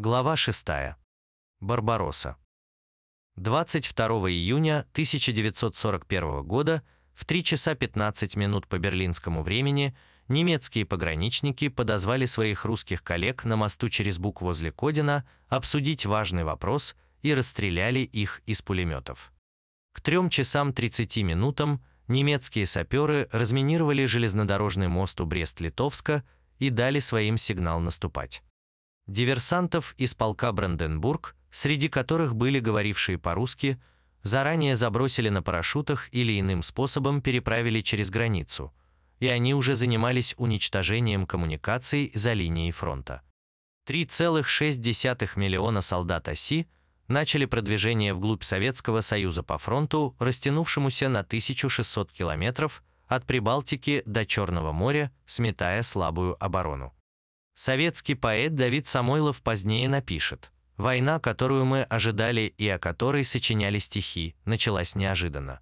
Глава 6. Барбаросса. 22 июня 1941 года в 3 часа 15 минут по берлинскому времени немецкие пограничники подозвали своих русских коллег на мосту через Бук возле Кодина обсудить важный вопрос и расстреляли их из пулеметов. К 3 часам 30 минутам немецкие саперы разминировали железнодорожный мост у Брест-Литовска и дали своим сигнал наступать. Диверсантов из полка Бранденбург, среди которых были говорившие по-русски, заранее забросили на парашютах или иным способом переправили через границу, и они уже занимались уничтожением коммуникаций за линией фронта. 3,6 миллиона солдат оси начали продвижение вглубь Советского Союза по фронту, растянувшемуся на 1600 километров от Прибалтики до Черного моря, сметая слабую оборону. Советский поэт Давид Самойлов позднее напишет «Война, которую мы ожидали и о которой сочиняли стихи, началась неожиданно.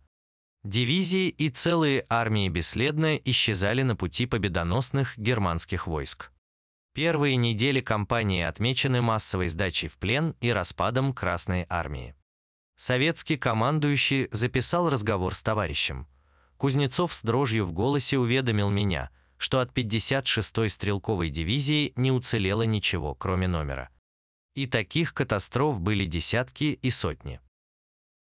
Дивизии и целые армии бесследно исчезали на пути победоносных германских войск. Первые недели кампании отмечены массовой сдачей в плен и распадом Красной армии. Советский командующий записал разговор с товарищем. Кузнецов с дрожью в голосе уведомил меня – что от 56-й стрелковой дивизии не уцелело ничего, кроме номера. И таких катастроф были десятки и сотни.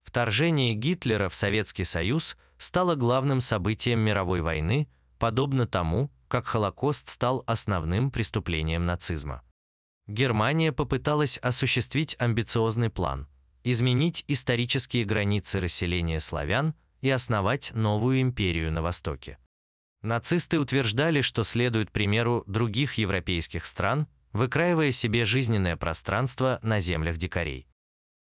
Вторжение Гитлера в Советский Союз стало главным событием мировой войны, подобно тому, как Холокост стал основным преступлением нацизма. Германия попыталась осуществить амбициозный план – изменить исторические границы расселения славян и основать новую империю на Востоке. Нацисты утверждали, что следуют примеру других европейских стран, выкраивая себе жизненное пространство на землях дикарей.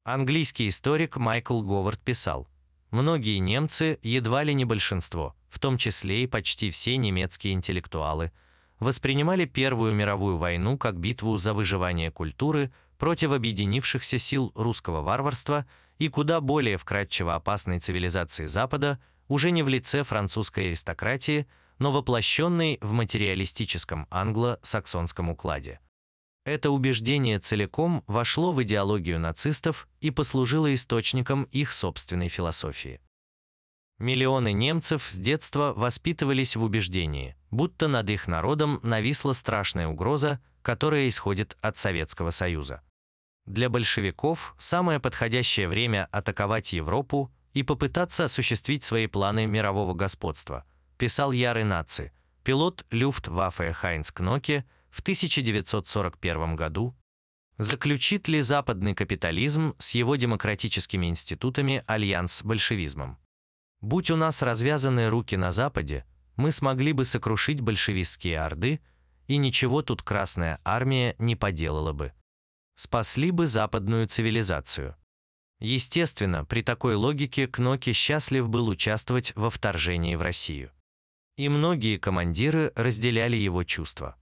Английский историк Майкл Говард писал, «Многие немцы, едва ли не большинство, в том числе и почти все немецкие интеллектуалы, воспринимали Первую мировую войну как битву за выживание культуры против объединившихся сил русского варварства и куда более вкрадчиво опасной цивилизации Запада, уже не в лице французской аристократии, но воплощенный в материалистическом англо-саксонском укладе. Это убеждение целиком вошло в идеологию нацистов и послужило источником их собственной философии. Миллионы немцев с детства воспитывались в убеждении, будто над их народом нависла страшная угроза, которая исходит от Советского Союза. Для большевиков самое подходящее время атаковать Европу и попытаться осуществить свои планы мирового господства – писал ярый наци, пилот Люфтваффе Хайнц Кноке в 1941 году, заключит ли западный капитализм с его демократическими институтами альянс с большевизмом. Будь у нас развязаны руки на Западе, мы смогли бы сокрушить большевистские орды, и ничего тут Красная Армия не поделала бы. Спасли бы западную цивилизацию. Естественно, при такой логике Кноки счастлив был участвовать во вторжении в Россию и многие командиры разделяли его чувства.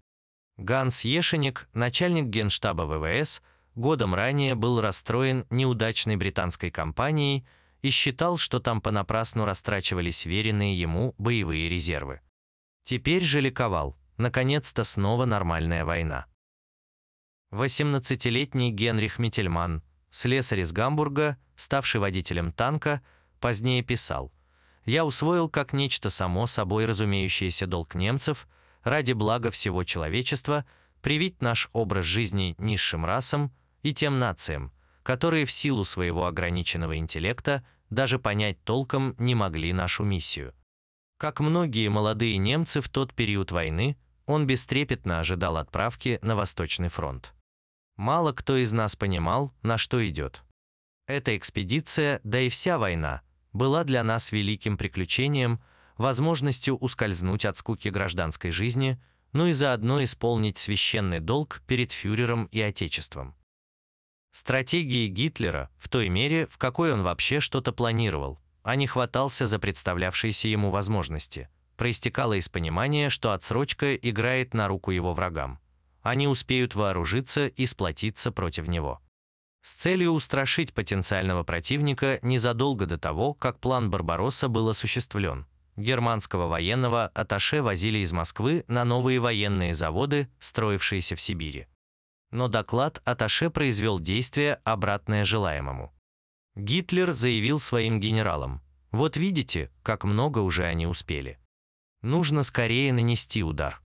Ганс Ешеник, начальник генштаба ВВС, годом ранее был расстроен неудачной британской кампанией и считал, что там понапрасну растрачивались веренные ему боевые резервы. Теперь же ликовал, наконец-то снова нормальная война. 18-летний Генрих Миттельман, слесарь из Гамбурга, ставший водителем танка, позднее писал я усвоил как нечто само собой разумеющееся долг немцев ради блага всего человечества привить наш образ жизни низшим расам и тем нациям, которые в силу своего ограниченного интеллекта даже понять толком не могли нашу миссию. Как многие молодые немцы в тот период войны, он бестрепетно ожидал отправки на Восточный фронт. Мало кто из нас понимал, на что идет. Эта экспедиция, да и вся война – была для нас великим приключением, возможностью ускользнуть от скуки гражданской жизни, ну и заодно исполнить священный долг перед фюрером и Отечеством. Стратегии Гитлера, в той мере, в какой он вообще что-то планировал, а не хватался за представлявшиеся ему возможности, проистекало из понимания, что отсрочка играет на руку его врагам. Они успеют вооружиться и сплотиться против него с целью устрашить потенциального противника незадолго до того, как план Барбаросса был осуществлен. Германского военного атташе возили из Москвы на новые военные заводы, строившиеся в Сибири. Но доклад Аташе произвел действие, обратное желаемому. Гитлер заявил своим генералам, «Вот видите, как много уже они успели. Нужно скорее нанести удар».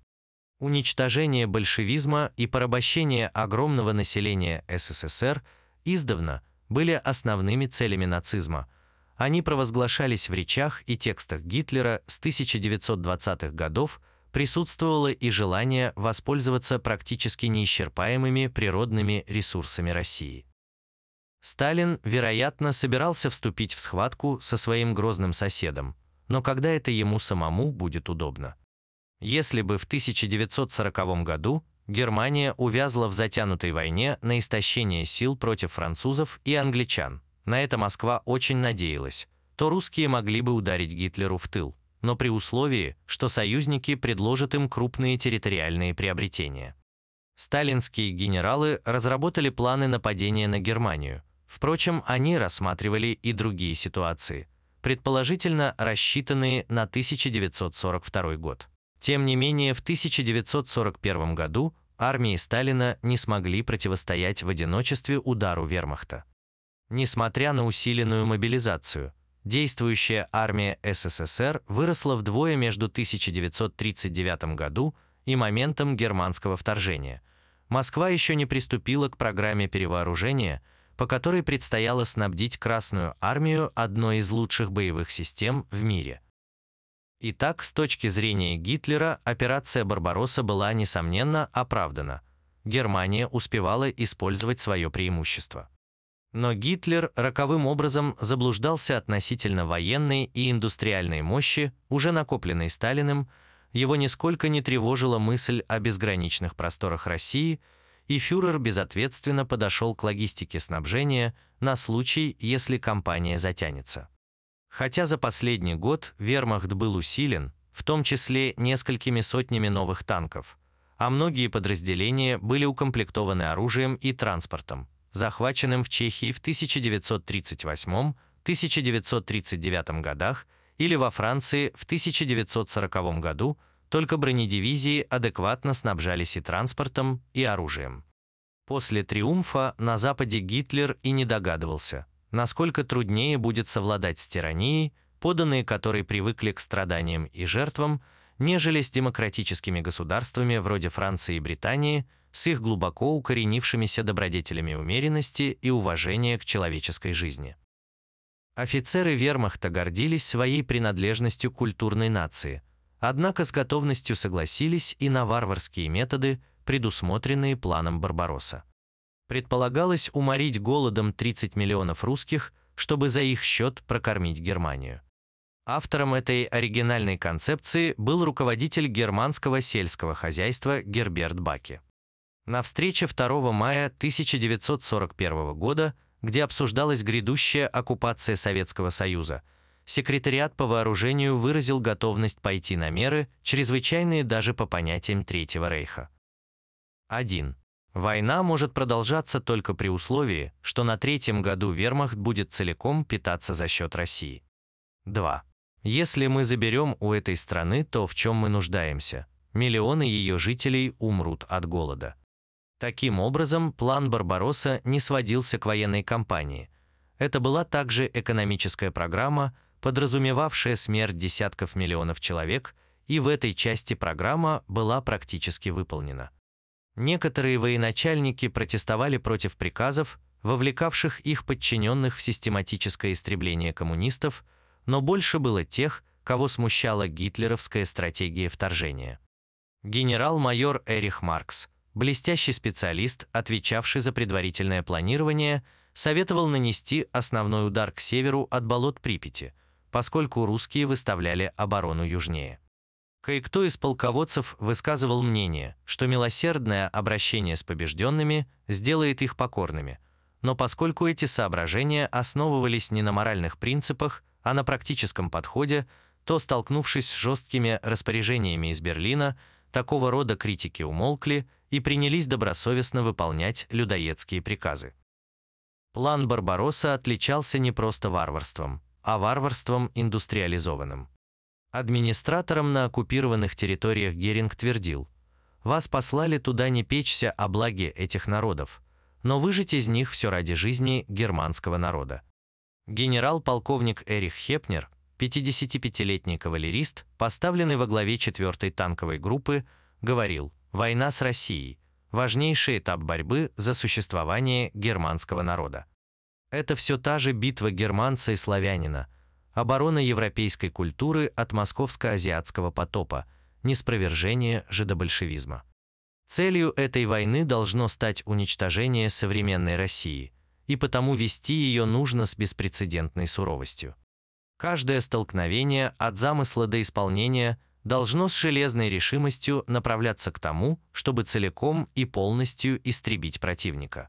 Уничтожение большевизма и порабощение огромного населения СССР издавна были основными целями нацизма. Они провозглашались в речах и текстах Гитлера с 1920-х годов, присутствовало и желание воспользоваться практически неисчерпаемыми природными ресурсами России. Сталин, вероятно, собирался вступить в схватку со своим грозным соседом, но когда это ему самому будет удобно. Если бы в 1940 году Германия увязла в затянутой войне на истощение сил против французов и англичан, на это Москва очень надеялась, то русские могли бы ударить Гитлеру в тыл но при условии, что союзники предложат им крупные территориальные приобретения. Сталинские генералы разработали планы нападения на Германию. Впрочем, они рассматривали и другие ситуации, предположительно рассчитанные на 1942 год. Тем не менее, в 1941 году армии Сталина не смогли противостоять в одиночестве удару вермахта. Несмотря на усиленную мобилизацию, Действующая армия СССР выросла вдвое между 1939 году и моментом германского вторжения. Москва еще не приступила к программе перевооружения, по которой предстояло снабдить Красную армию одной из лучших боевых систем в мире. Итак, с точки зрения Гитлера, операция «Барбаросса» была, несомненно, оправдана. Германия успевала использовать свое преимущество. Но Гитлер роковым образом заблуждался относительно военной и индустриальной мощи, уже накопленной Сталиным, его нисколько не тревожила мысль о безграничных просторах России, и фюрер безответственно подошел к логистике снабжения на случай, если кампания затянется. Хотя за последний год вермахт был усилен, в том числе несколькими сотнями новых танков, а многие подразделения были укомплектованы оружием и транспортом, захваченным в Чехии в 1938-1939 годах или во Франции в 1940 году, только бронедивизии адекватно снабжались и транспортом, и оружием. После триумфа на Западе Гитлер и не догадывался, насколько труднее будет совладать с тиранией, поданные которой привыкли к страданиям и жертвам, нежели с демократическими государствами вроде Франции и Британии – с их глубоко укоренившимися добродетелями умеренности и уважения к человеческой жизни. Офицеры вермахта гордились своей принадлежностью к культурной нации, однако с готовностью согласились и на варварские методы, предусмотренные планом Барбаросса. Предполагалось уморить голодом 30 миллионов русских, чтобы за их счет прокормить Германию. Автором этой оригинальной концепции был руководитель германского сельского хозяйства Герберт Баки. На встрече 2 мая 1941 года, где обсуждалась грядущая оккупация Советского Союза, секретариат по вооружению выразил готовность пойти на меры, чрезвычайные даже по понятиям Третьего Рейха. 1. Война может продолжаться только при условии, что на третьем году вермахт будет целиком питаться за счет России. 2. Если мы заберем у этой страны то, в чем мы нуждаемся, миллионы ее жителей умрут от голода. Таким образом, план Барбаросса не сводился к военной кампании. Это была также экономическая программа, подразумевавшая смерть десятков миллионов человек, и в этой части программа была практически выполнена. Некоторые военачальники протестовали против приказов, вовлекавших их подчиненных в систематическое истребление коммунистов, но больше было тех, кого смущала гитлеровская стратегия вторжения. Генерал-майор Эрих Маркс, блестящий специалист, отвечавший за предварительное планирование, советовал нанести основной удар к северу от болот Припяти, поскольку русские выставляли оборону южнее. Кое-кто из полководцев высказывал мнение, что милосердное обращение с побежденными сделает их покорными, но поскольку эти соображения основывались не на моральных принципах, а на практическом подходе, то, столкнувшись с жесткими распоряжениями из Берлина, такого рода критики умолкли и принялись добросовестно выполнять людоедские приказы. План Барбаросса отличался не просто варварством, а варварством индустриализованным. Администраторам на оккупированных территориях Геринг твердил, вас послали туда не печься о благе этих народов, но выжить из них все ради жизни германского народа. Генерал-полковник Эрих Хепнер, 55-летний кавалерист, поставленный во главе 4-й танковой группы, говорил «Война с Россией – важнейший этап борьбы за существование германского народа. Это все та же битва германца и славянина, оборона европейской культуры от московско-азиатского потопа, неспровержение жидобольшевизма. Целью этой войны должно стать уничтожение современной России, и потому вести ее нужно с беспрецедентной суровостью. Каждое столкновение от замысла до исполнения должно с железной решимостью направляться к тому, чтобы целиком и полностью истребить противника.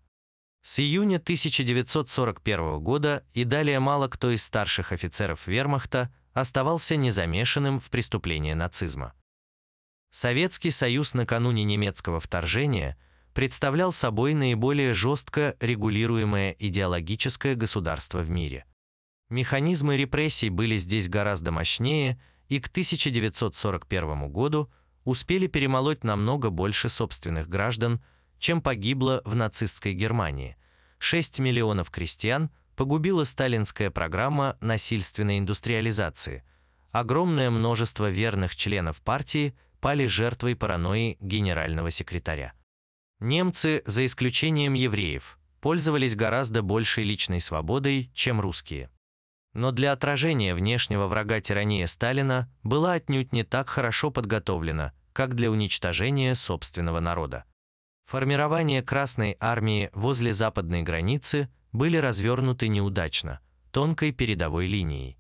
С июня 1941 года и далее мало кто из старших офицеров вермахта оставался незамешанным в преступлении нацизма. Советский Союз накануне немецкого вторжения представлял собой наиболее жестко регулируемое идеологическое государство в мире – Механизмы репрессий были здесь гораздо мощнее и к 1941 году успели перемолоть намного больше собственных граждан, чем погибло в нацистской Германии. 6 миллионов крестьян погубила сталинская программа насильственной индустриализации. Огромное множество верных членов партии пали жертвой паранойи генерального секретаря. Немцы, за исключением евреев, пользовались гораздо большей личной свободой, чем русские. Но для отражения внешнего врага тирания Сталина была отнюдь не так хорошо подготовлена, как для уничтожения собственного народа. Формирование Красной армии возле западной границы были развернуты неудачно, тонкой передовой линией.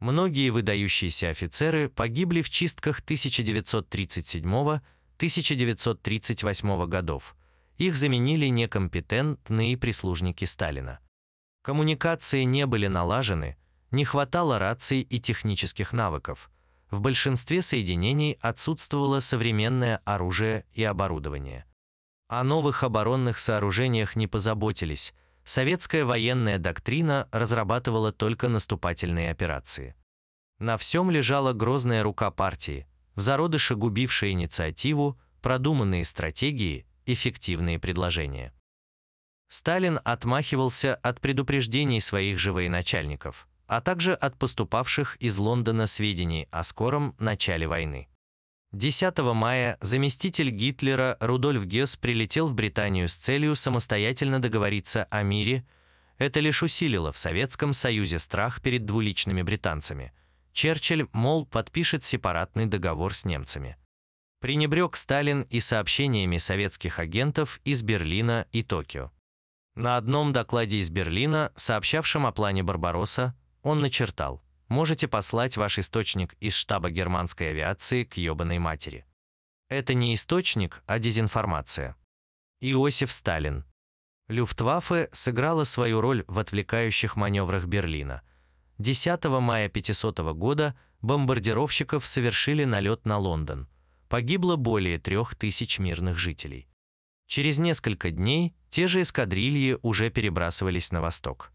Многие выдающиеся офицеры погибли в чистках 1937-1938 годов. Их заменили некомпетентные прислужники Сталина. Коммуникации не были налажены, не хватало раций и технических навыков. В большинстве соединений отсутствовало современное оружие и оборудование. О новых оборонных сооружениях не позаботились. Советская военная доктрина разрабатывала только наступательные операции. На всем лежала грозная рука партии, в зародыше губившая инициативу, продуманные стратегии, эффективные предложения. Сталин отмахивался от предупреждений своих же военачальников – а также от поступавших из Лондона сведений о скором начале войны. 10 мая заместитель Гитлера Рудольф Гесс прилетел в Британию с целью самостоятельно договориться о мире. Это лишь усилило в Советском Союзе страх перед двуличными британцами. Черчилль, мол, подпишет сепаратный договор с немцами. Пренебрег Сталин и сообщениями советских агентов из Берлина и Токио. На одном докладе из Берлина, сообщавшем о плане Барбаросса, он начертал. Можете послать ваш источник из штаба германской авиации к ебаной матери. Это не источник, а дезинформация. Иосиф Сталин. Люфтваффе сыграла свою роль в отвлекающих маневрах Берлина. 10 мая 500 года бомбардировщиков совершили налет на Лондон. Погибло более трех тысяч мирных жителей. Через несколько дней те же эскадрильи уже перебрасывались на восток.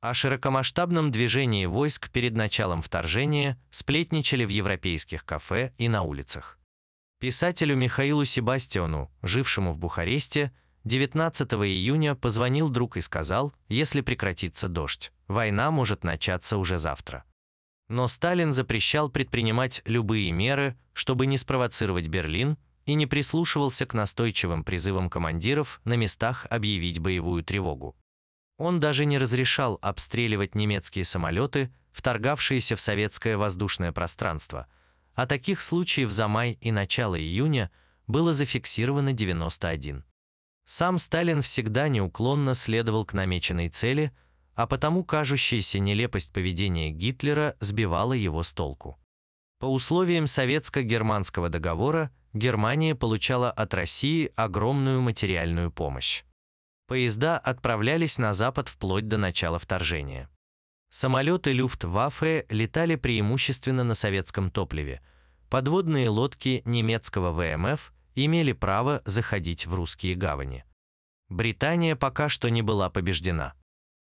О широкомасштабном движении войск перед началом вторжения сплетничали в европейских кафе и на улицах. Писателю Михаилу Себастьяну, жившему в Бухаресте, 19 июня позвонил друг и сказал, если прекратится дождь, война может начаться уже завтра. Но Сталин запрещал предпринимать любые меры, чтобы не спровоцировать Берлин, и не прислушивался к настойчивым призывам командиров на местах объявить боевую тревогу. Он даже не разрешал обстреливать немецкие самолеты, вторгавшиеся в советское воздушное пространство, а таких случаев за май и начало июня было зафиксировано 91. Сам Сталин всегда неуклонно следовал к намеченной цели, а потому кажущаяся нелепость поведения Гитлера сбивала его с толку. По условиям советско-германского договора Германия получала от России огромную материальную помощь. Поезда отправлялись на запад вплоть до начала вторжения. Самолеты Люфтваффе летали преимущественно на советском топливе. Подводные лодки немецкого ВМФ имели право заходить в русские гавани. Британия пока что не была побеждена.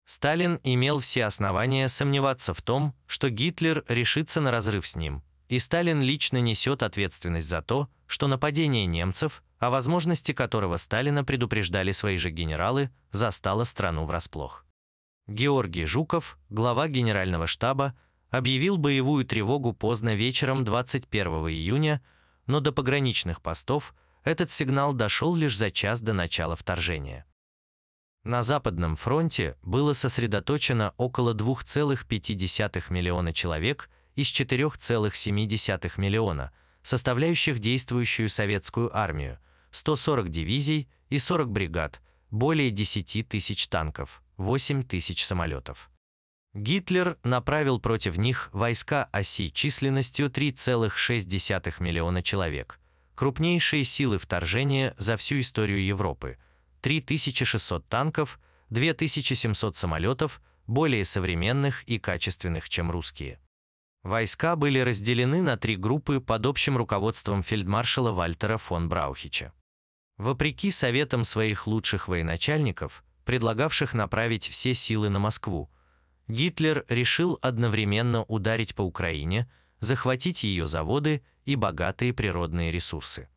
Сталин имел все основания сомневаться в том, что Гитлер решится на разрыв с ним, и Сталин лично несет ответственность за то, что нападение немцев, о возможности которого Сталина предупреждали свои же генералы, застало страну врасплох. Георгий Жуков, глава генерального штаба, объявил боевую тревогу поздно вечером 21 июня, но до пограничных постов этот сигнал дошел лишь за час до начала вторжения. На Западном фронте было сосредоточено около 2,5 миллиона человек из 4,7 миллиона, составляющих действующую советскую армию, 140 дивизий и 40 бригад, более 10 тысяч танков, 8 тысяч самолетов. Гитлер направил против них войска оси численностью 3,6 миллиона человек, крупнейшие силы вторжения за всю историю Европы, 3600 танков, 2700 самолетов, более современных и качественных, чем русские. Войска были разделены на три группы под общим руководством фельдмаршала Вальтера фон Браухича. Вопреки советам своих лучших военачальников, предлагавших направить все силы на Москву, Гитлер решил одновременно ударить по Украине, захватить ее заводы и богатые природные ресурсы.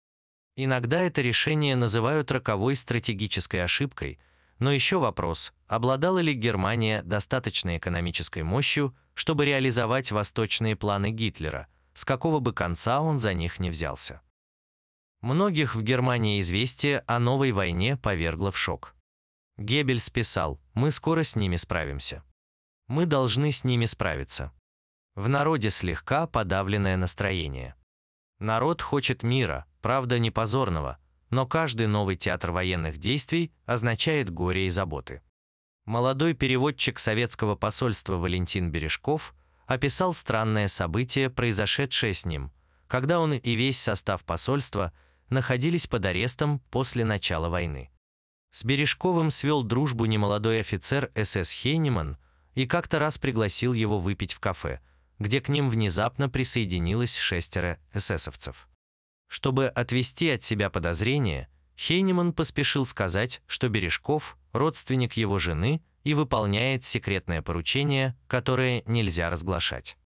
Иногда это решение называют роковой стратегической ошибкой, но еще вопрос, обладала ли Германия достаточной экономической мощью, чтобы реализовать восточные планы Гитлера, с какого бы конца он за них не взялся. Многих в Германии известие о новой войне повергло в шок. Геббельс писал, мы скоро с ними справимся. Мы должны с ними справиться. В народе слегка подавленное настроение. Народ хочет мира, правда не позорного, но каждый новый театр военных действий означает горе и заботы. Молодой переводчик советского посольства Валентин Бережков описал странное событие, произошедшее с ним, когда он и весь состав посольства находились под арестом после начала войны. С Бережковым свел дружбу немолодой офицер СС Хейнеман и как-то раз пригласил его выпить в кафе, где к ним внезапно присоединилось шестеро эсэсовцев. Чтобы отвести от себя подозрения, Хейнеман поспешил сказать, что Бережков – родственник его жены и выполняет секретное поручение, которое нельзя разглашать.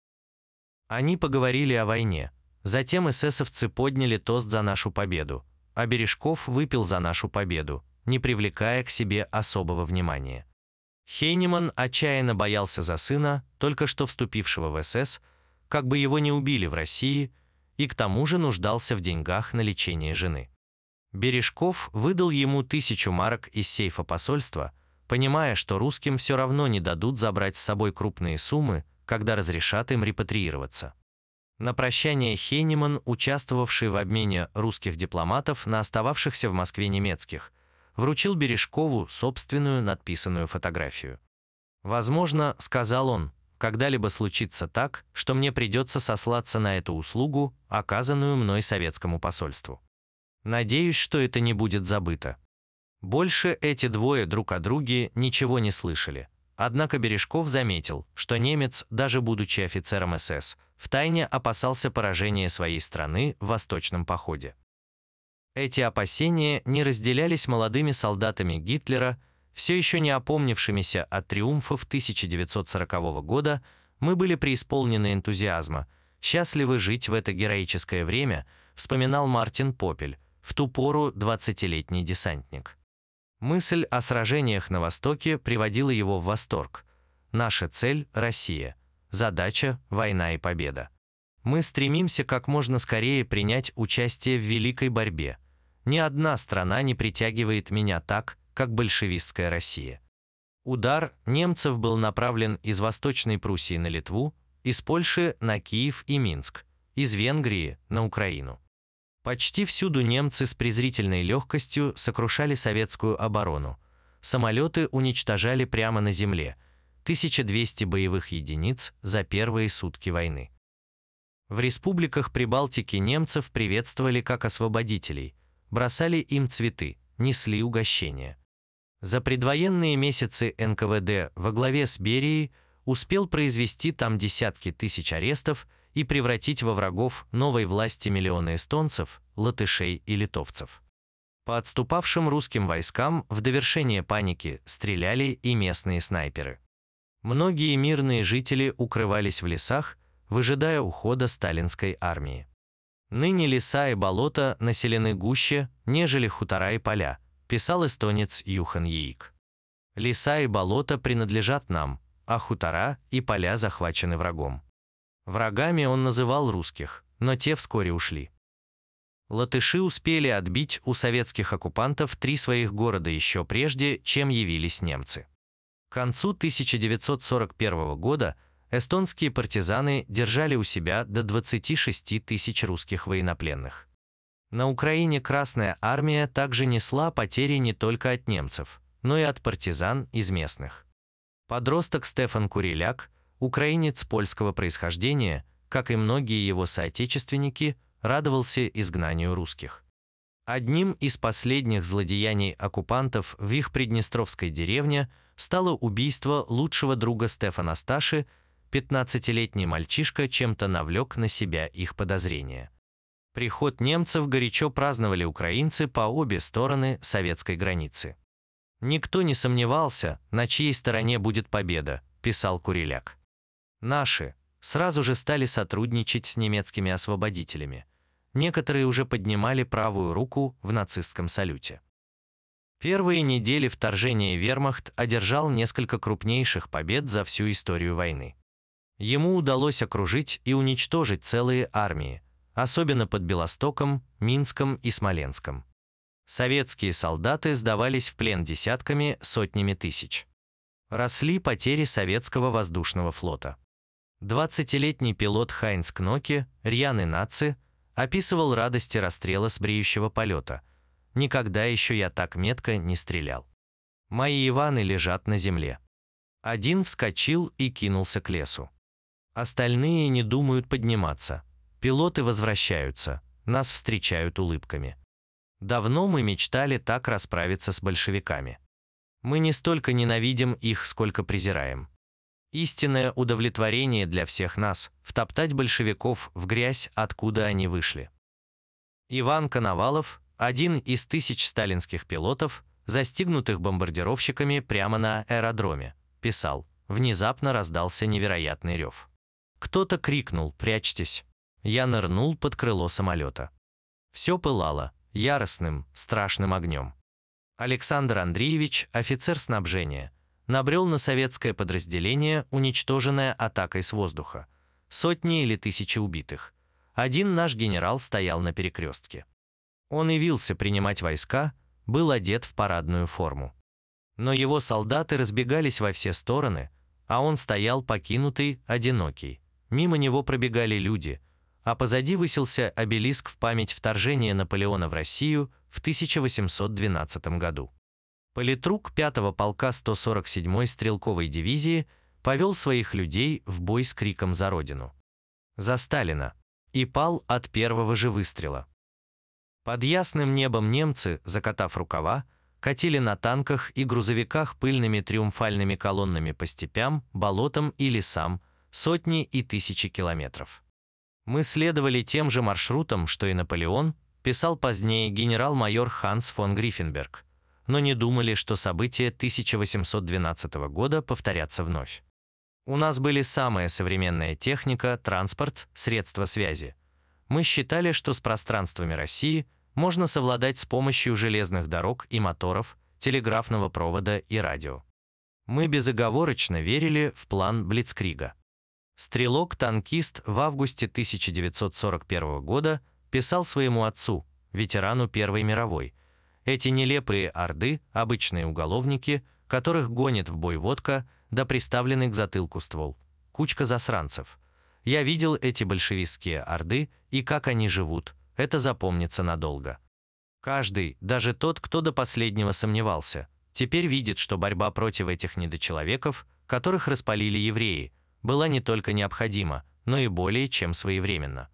Они поговорили о войне. Затем эсэсовцы подняли тост за нашу победу, а Бережков выпил за нашу победу, не привлекая к себе особого внимания. Хейнеман отчаянно боялся за сына, только что вступившего в СС, как бы его не убили в России, и к тому же нуждался в деньгах на лечение жены. Бережков выдал ему тысячу марок из сейфа посольства, понимая, что русским все равно не дадут забрать с собой крупные суммы, когда разрешат им репатриироваться. На прощание Хейнеман, участвовавший в обмене русских дипломатов на остававшихся в Москве немецких, вручил Бережкову собственную надписанную фотографию. «Возможно, — сказал он, — когда-либо случится так, что мне придется сослаться на эту услугу, оказанную мной советскому посольству. Надеюсь, что это не будет забыто». Больше эти двое друг о друге ничего не слышали. Однако Бережков заметил, что немец, даже будучи офицером СС, втайне опасался поражения своей страны в восточном походе. Эти опасения не разделялись молодыми солдатами Гитлера, все еще не опомнившимися от триумфов 1940 года, мы были преисполнены энтузиазма, счастливы жить в это героическое время, вспоминал Мартин Попель, в ту пору 20-летний десантник. Мысль о сражениях на Востоке приводила его в восторг. Наша цель – Россия. Задача – война и победа. Мы стремимся как можно скорее принять участие в великой борьбе. Ни одна страна не притягивает меня так, как большевистская Россия. Удар немцев был направлен из Восточной Пруссии на Литву, из Польши на Киев и Минск, из Венгрии на Украину. Почти всюду немцы с презрительной легкостью сокрушали советскую оборону. Самолеты уничтожали прямо на земле, 1200 боевых единиц за первые сутки войны. В республиках Прибалтики немцев приветствовали как освободителей, бросали им цветы, несли угощения. За предвоенные месяцы НКВД во главе с Берией успел произвести там десятки тысяч арестов и превратить во врагов новой власти миллионы эстонцев, латышей и литовцев. По отступавшим русским войскам в довершение паники стреляли и местные снайперы. Многие мирные жители укрывались в лесах, выжидая ухода сталинской армии. Ныне леса и болота населены гуще, нежели хутора и поля, писал эстонец Юхан Яик. Леса и болота принадлежат нам, а хутора и поля захвачены врагом. Врагами он называл русских, но те вскоре ушли. Латыши успели отбить у советских оккупантов три своих города еще прежде, чем явились немцы. К концу 1941 года эстонские партизаны держали у себя до 26 тысяч русских военнопленных. На Украине Красная Армия также несла потери не только от немцев, но и от партизан из местных. Подросток Стефан Куриляк, украинец польского происхождения, как и многие его соотечественники, радовался изгнанию русских. Одним из последних злодеяний оккупантов в их приднестровской деревне стало убийство лучшего друга Стефана Сташи, 15-летний мальчишка чем-то навлек на себя их подозрения. Приход немцев горячо праздновали украинцы по обе стороны советской границы. «Никто не сомневался, на чьей стороне будет победа», – писал Куриляк. «Наши сразу же стали сотрудничать с немецкими освободителями. Некоторые уже поднимали правую руку в нацистском салюте. Первые недели вторжения вермахт одержал несколько крупнейших побед за всю историю войны. Ему удалось окружить и уничтожить целые армии, особенно под Белостоком, Минском и Смоленском. Советские солдаты сдавались в плен десятками, сотнями тысяч. Росли потери советского воздушного флота. 20-летний пилот Хайнц Кноки, рьяный наци, описывал радости расстрела с бреющего полета. «Никогда еще я так метко не стрелял. Мои Иваны лежат на земле». Один вскочил и кинулся к лесу. Остальные не думают подниматься. Пилоты возвращаются, нас встречают улыбками. Давно мы мечтали так расправиться с большевиками. Мы не столько ненавидим их, сколько презираем. Истинное удовлетворение для всех нас – втоптать большевиков в грязь, откуда они вышли. Иван Коновалов, один из тысяч сталинских пилотов, застигнутых бомбардировщиками прямо на аэродроме, писал, внезапно раздался невероятный рев. Кто-то крикнул «Прячьтесь!». Я нырнул под крыло самолета. Все пылало, яростным, страшным огнем. Александр Андреевич, офицер снабжения, набрел на советское подразделение, уничтоженное атакой с воздуха. Сотни или тысячи убитых. Один наш генерал стоял на перекрестке. Он явился принимать войска, был одет в парадную форму. Но его солдаты разбегались во все стороны, а он стоял покинутый, одинокий. Мимо него пробегали люди – а позади высился обелиск в память вторжения Наполеона в Россию в 1812 году. Политрук 5-го полка 147-й стрелковой дивизии повел своих людей в бой с криком «За Родину!» «За Сталина!» и пал от первого же выстрела. Под ясным небом немцы, закатав рукава, катили на танках и грузовиках пыльными триумфальными колоннами по степям, болотам и лесам сотни и тысячи километров. Мы следовали тем же маршрутам, что и Наполеон, писал позднее генерал-майор Ханс фон Гриффенберг, но не думали, что события 1812 года повторятся вновь. У нас были самая современная техника, транспорт, средства связи. Мы считали, что с пространствами России можно совладать с помощью железных дорог и моторов, телеграфного провода и радио. Мы безоговорочно верили в план Блицкрига. Стрелок-танкист в августе 1941 года писал своему отцу, ветерану Первой мировой, «Эти нелепые орды, обычные уголовники, которых гонит в бой водка, да приставленный к затылку ствол, кучка засранцев. Я видел эти большевистские орды и как они живут, это запомнится надолго. Каждый, даже тот, кто до последнего сомневался, теперь видит, что борьба против этих недочеловеков, которых распалили евреи, была не только необходима, но и более чем своевременна.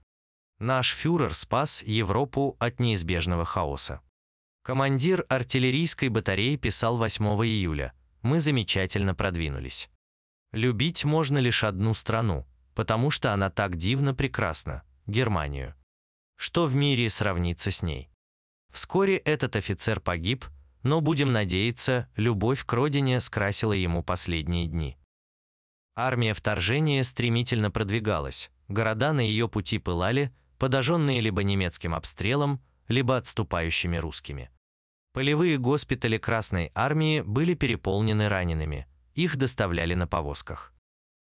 Наш фюрер спас Европу от неизбежного хаоса. Командир артиллерийской батареи писал 8 июля «Мы замечательно продвинулись. Любить можно лишь одну страну, потому что она так дивно прекрасна – Германию. Что в мире сравнится с ней? Вскоре этот офицер погиб, но, будем надеяться, любовь к родине скрасила ему последние дни. Армия вторжения стремительно продвигалась, города на ее пути пылали, подожженные либо немецким обстрелом, либо отступающими русскими. Полевые госпитали Красной Армии были переполнены ранеными, их доставляли на повозках.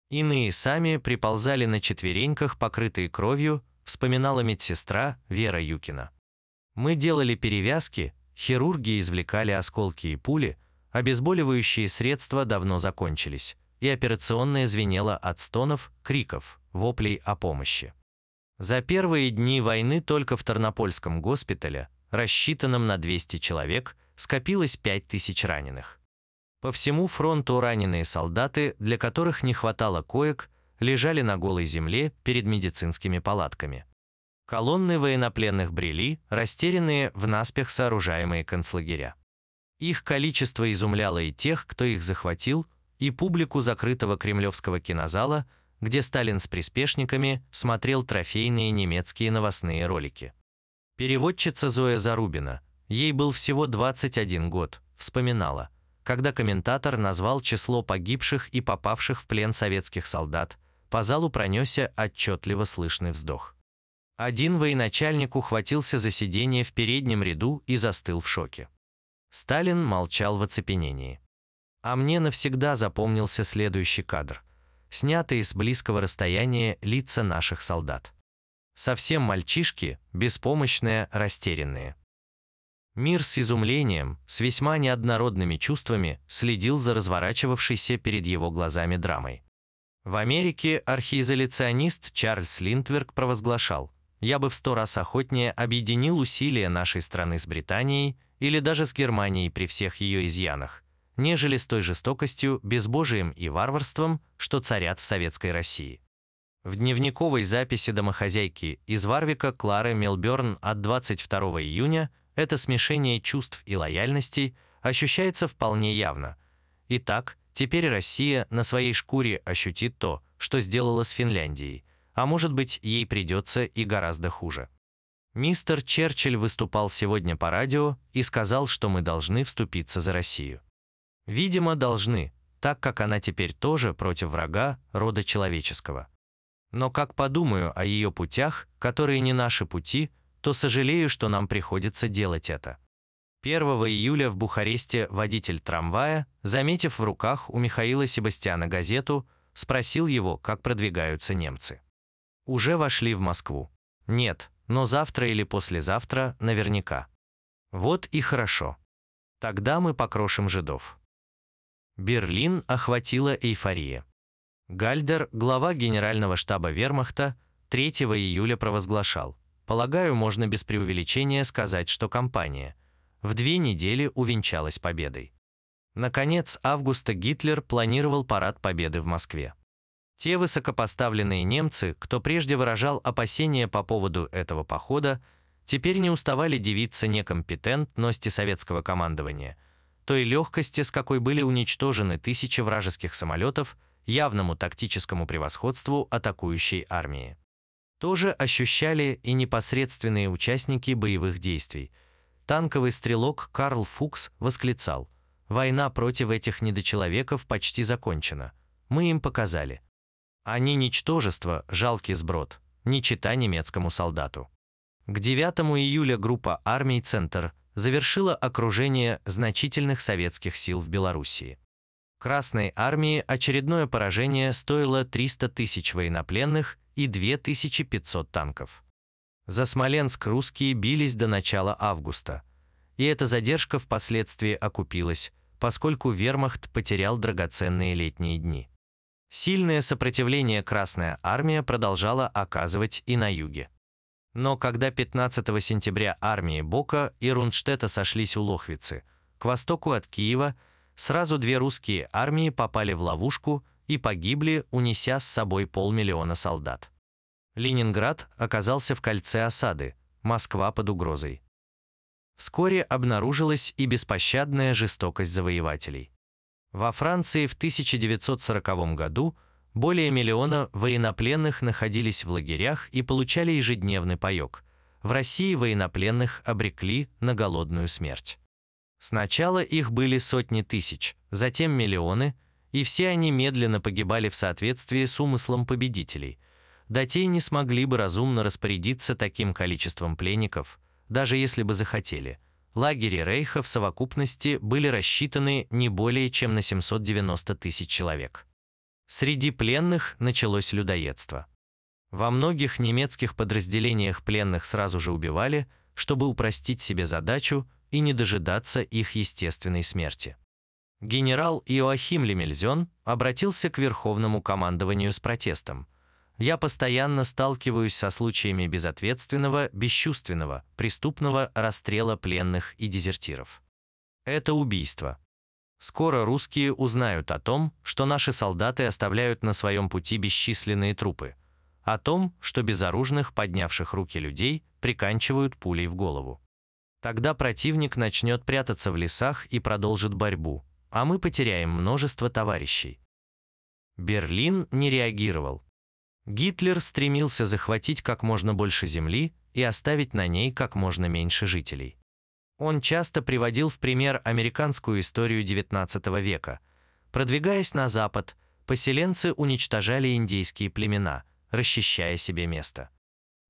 Иные сами приползали на четвереньках, покрытые кровью, вспоминала медсестра Вера Юкина. Мы делали перевязки, хирурги извлекали осколки и пули, обезболивающие средства давно закончились, и операционная звенела от стонов, криков, воплей о помощи. За первые дни войны только в Тарнопольском госпитале, рассчитанном на 200 человек, скопилось 5000 раненых. По всему фронту раненые солдаты, для которых не хватало коек, лежали на голой земле перед медицинскими палатками. Колонны военнопленных брели, растерянные в наспех сооружаемые концлагеря. Их количество изумляло и тех, кто их захватил, и публику закрытого кремлевского кинозала, где Сталин с приспешниками смотрел трофейные немецкие новостные ролики. Переводчица Зоя Зарубина, ей был всего 21 год, вспоминала, когда комментатор назвал число погибших и попавших в плен советских солдат, по залу пронесся отчетливо слышный вздох. Один военачальник ухватился за сиденье в переднем ряду и застыл в шоке. Сталин молчал в оцепенении. А мне навсегда запомнился следующий кадр, снятые с близкого расстояния лица наших солдат. Совсем мальчишки, беспомощные, растерянные. Мир с изумлением, с весьма неоднородными чувствами следил за разворачивавшейся перед его глазами драмой. В Америке архиизоляционист Чарльз Линдверг провозглашал, «Я бы в сто раз охотнее объединил усилия нашей страны с Британией или даже с Германией при всех ее изъянах, нежели с той жестокостью, безбожием и варварством, что царят в Советской России. В дневниковой записи домохозяйки из Варвика Клары Мелберн от 22 июня это смешение чувств и лояльностей ощущается вполне явно. Итак, теперь Россия на своей шкуре ощутит то, что сделала с Финляндией, а может быть, ей придется и гораздо хуже. Мистер Черчилль выступал сегодня по радио и сказал, что мы должны вступиться за Россию. Видимо, должны, так как она теперь тоже против врага рода человеческого. Но как подумаю о ее путях, которые не наши пути, то сожалею, что нам приходится делать это. 1 июля в Бухаресте водитель трамвая, заметив в руках у Михаила Себастьяна газету, спросил его, как продвигаются немцы. Уже вошли в Москву. Нет, но завтра или послезавтра наверняка. Вот и хорошо. Тогда мы покрошим жидов. Берлин охватила эйфория. Гальдер, глава генерального штаба Вермахта, 3 июля провозглашал, полагаю, можно без преувеличения сказать, что кампания в две недели увенчалась победой. Наконец августа Гитлер планировал парад победы в Москве. Те высокопоставленные немцы, кто прежде выражал опасения по поводу этого похода, теперь не уставали дивиться некомпетентности советского командования – той легкости, с какой были уничтожены тысячи вражеских самолетов, явному тактическому превосходству атакующей армии. Тоже ощущали и непосредственные участники боевых действий. Танковый стрелок Карл Фукс восклицал «Война против этих недочеловеков почти закончена. Мы им показали. Они ничтожество, жалкий сброд, не чита немецкому солдату». К 9 июля группа армий «Центр» завершила окружение значительных советских сил в Белоруссии. Красной армии очередное поражение стоило 300 тысяч военнопленных и 2500 танков. За Смоленск русские бились до начала августа, и эта задержка впоследствии окупилась, поскольку вермахт потерял драгоценные летние дни. Сильное сопротивление Красная армия продолжала оказывать и на юге. Но когда 15 сентября армии Бока и Рунштета сошлись у Лохвицы, к востоку от Киева, сразу две русские армии попали в ловушку и погибли, унеся с собой полмиллиона солдат. Ленинград оказался в кольце осады, Москва под угрозой. Вскоре обнаружилась и беспощадная жестокость завоевателей. Во Франции в 1940 году более миллиона военнопленных находились в лагерях и получали ежедневный паёк. В России военнопленных обрекли на голодную смерть. Сначала их были сотни тысяч, затем миллионы, и все они медленно погибали в соответствии с умыслом победителей. датей не смогли бы разумно распорядиться таким количеством пленников, даже если бы захотели. Лагеря Рейха в совокупности были рассчитаны не более чем на 790 тысяч человек. Среди пленных началось людоедство. Во многих немецких подразделениях пленных сразу же убивали, чтобы упростить себе задачу и не дожидаться их естественной смерти. Генерал Иоахим Лемельзен обратился к Верховному командованию с протестом. «Я постоянно сталкиваюсь со случаями безответственного, бесчувственного, преступного расстрела пленных и дезертиров. Это убийство. Скоро русские узнают о том, что наши солдаты оставляют на своем пути бесчисленные трупы, о том, что безоружных, поднявших руки людей, приканчивают пулей в голову. Тогда противник начнет прятаться в лесах и продолжит борьбу, а мы потеряем множество товарищей. Берлин не реагировал. Гитлер стремился захватить как можно больше земли и оставить на ней как можно меньше жителей. Он часто приводил в пример американскую историю XIX века. Продвигаясь на запад, поселенцы уничтожали индейские племена, расчищая себе место.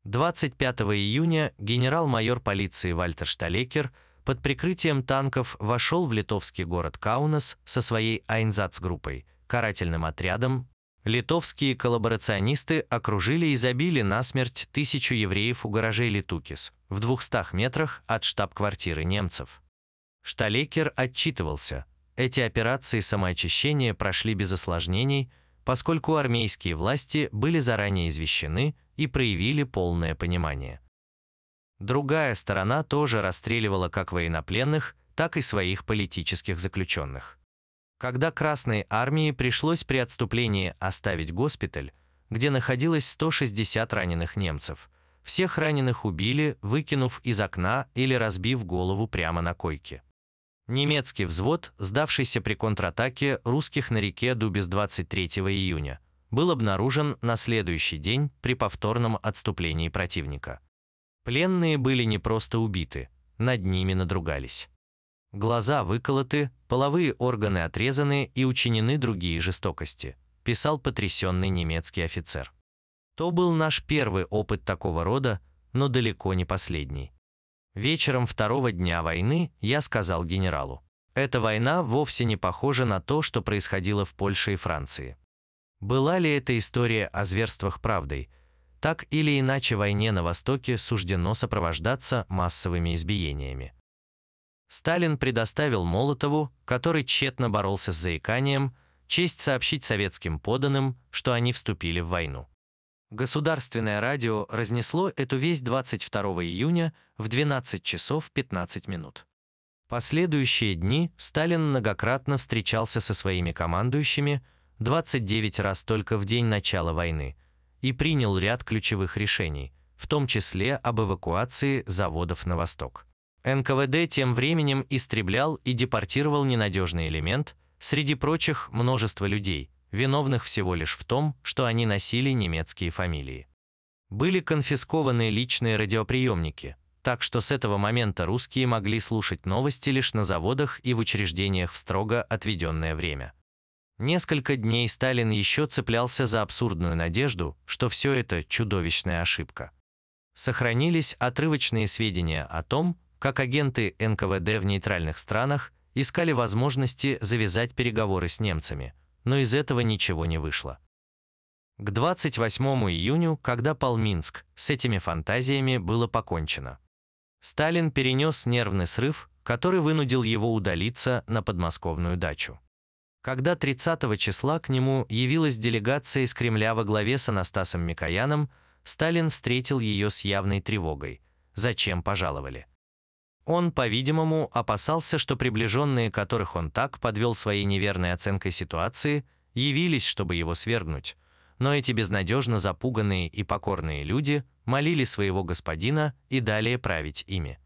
25 июня генерал-майор полиции Вальтер Шталекер под прикрытием танков вошел в литовский город Каунас со своей Айнзац-группой, карательным отрядом. Литовские коллаборационисты окружили и забили насмерть тысячу евреев у гаражей Литукис в 200 метрах от штаб-квартиры немцев. Шталекер отчитывался, эти операции самоочищения прошли без осложнений, поскольку армейские власти были заранее извещены и проявили полное понимание. Другая сторона тоже расстреливала как военнопленных, так и своих политических заключенных. Когда Красной армии пришлось при отступлении оставить госпиталь, где находилось 160 раненых немцев, всех раненых убили, выкинув из окна или разбив голову прямо на койке. Немецкий взвод, сдавшийся при контратаке русских на реке Дубис 23 июня, был обнаружен на следующий день при повторном отступлении противника. Пленные были не просто убиты, над ними надругались. Глаза выколоты, половые органы отрезаны и учинены другие жестокости, писал потрясенный немецкий офицер. То был наш первый опыт такого рода, но далеко не последний. Вечером второго дня войны я сказал генералу, эта война вовсе не похожа на то, что происходило в Польше и Франции. Была ли эта история о зверствах правдой? Так или иначе войне на Востоке суждено сопровождаться массовыми избиениями. Сталин предоставил Молотову, который тщетно боролся с заиканием, честь сообщить советским поданным, что они вступили в войну. Государственное радио разнесло эту весть 22 июня в 12 часов 15 минут. Последующие дни Сталин многократно встречался со своими командующими, 29 раз только в день начала войны, и принял ряд ключевых решений, в том числе об эвакуации заводов на восток. НКВД тем временем истреблял и депортировал ненадежный элемент, среди прочих множество людей, виновных всего лишь в том, что они носили немецкие фамилии. Были конфискованы личные радиоприемники, так что с этого момента русские могли слушать новости лишь на заводах и в учреждениях в строго отведенное время. Несколько дней Сталин еще цеплялся за абсурдную надежду, что все это чудовищная ошибка. Сохранились отрывочные сведения о том, как агенты НКВД в нейтральных странах искали возможности завязать переговоры с немцами, но из этого ничего не вышло. К 28 июню, когда пал Минск, с этими фантазиями было покончено. Сталин перенес нервный срыв, который вынудил его удалиться на подмосковную дачу. Когда 30 числа к нему явилась делегация из Кремля во главе с Анастасом Микояном, Сталин встретил ее с явной тревогой. Зачем пожаловали? Он, по-видимому, опасался, что приближенные, которых он так подвел своей неверной оценкой ситуации, явились, чтобы его свергнуть. Но эти безнадежно запуганные и покорные люди молили своего господина и далее править ими.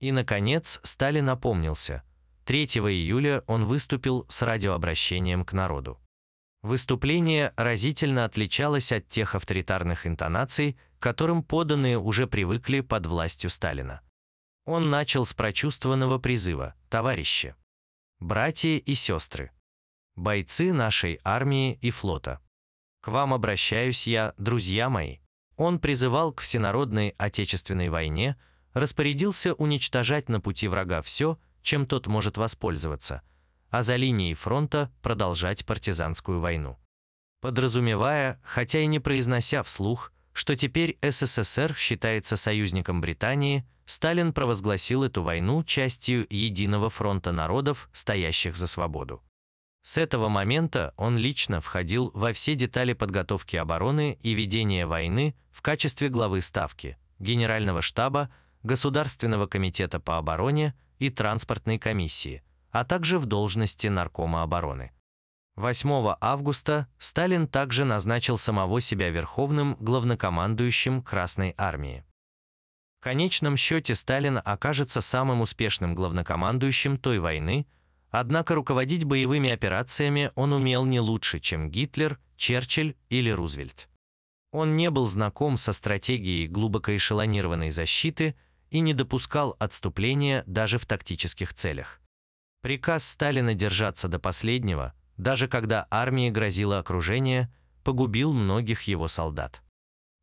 И, наконец, Сталин напомнился – 3 июля он выступил с радиообращением к народу. Выступление разительно отличалось от тех авторитарных интонаций, которым поданные уже привыкли под властью Сталина. Он начал с прочувствованного призыва «Товарищи! Братья и сестры! Бойцы нашей армии и флота! К вам обращаюсь я, друзья мои. Он призывал к всенародной Отечественной войне, распорядился уничтожать на пути врага все, чем тот может воспользоваться, а за линией фронта продолжать партизанскую войну. Подразумевая, хотя и не произнося вслух, что теперь СССР считается союзником Британии, Сталин провозгласил эту войну частью единого фронта народов, стоящих за свободу. С этого момента он лично входил во все детали подготовки обороны и ведения войны в качестве главы Ставки, Генерального штаба, Государственного комитета по обороне и транспортной комиссии, а также в должности наркома обороны. 8 августа Сталин также назначил самого себя верховным главнокомандующим Красной армии. В конечном счете Сталин окажется самым успешным главнокомандующим той войны, однако руководить боевыми операциями он умел не лучше, чем Гитлер, Черчилль или Рузвельт. Он не был знаком со стратегией глубоко эшелонированной защиты и не допускал отступления даже в тактических целях. Приказ Сталина держаться до последнего, даже когда армии грозило окружение, погубил многих его солдат.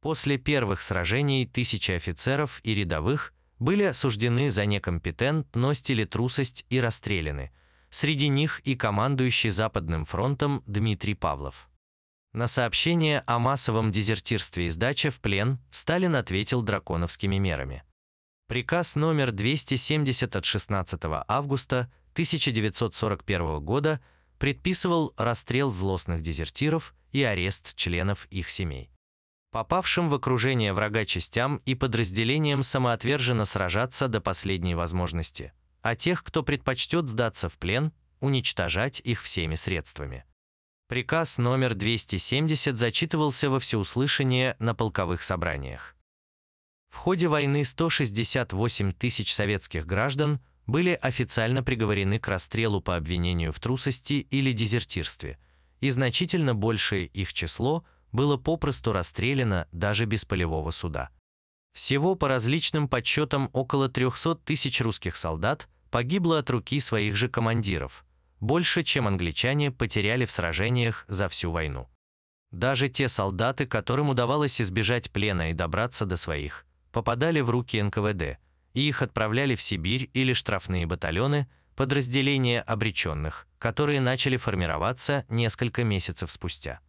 После первых сражений тысячи офицеров и рядовых были осуждены за некомпетентность или трусость и расстреляны, среди них и командующий Западным фронтом Дмитрий Павлов. На сообщение о массовом дезертирстве и сдаче в плен Сталин ответил драконовскими мерами. Приказ номер 270 от 16 августа 1941 года предписывал расстрел злостных дезертиров и арест членов их семей. Попавшим в окружение врага частям и подразделениям самоотверженно сражаться до последней возможности, а тех, кто предпочтет сдаться в плен, уничтожать их всеми средствами. Приказ номер 270 зачитывался во всеуслышание на полковых собраниях. В ходе войны 168 тысяч советских граждан были официально приговорены к расстрелу по обвинению в трусости или дезертирстве, и значительно большее их число было попросту расстреляно даже без полевого суда. Всего по различным подсчетам около 300 тысяч русских солдат погибло от руки своих же командиров, больше, чем англичане потеряли в сражениях за всю войну. Даже те солдаты, которым удавалось избежать плена и добраться до своих, попадали в руки НКВД, и их отправляли в Сибирь или штрафные батальоны, подразделения обреченных, которые начали формироваться несколько месяцев спустя.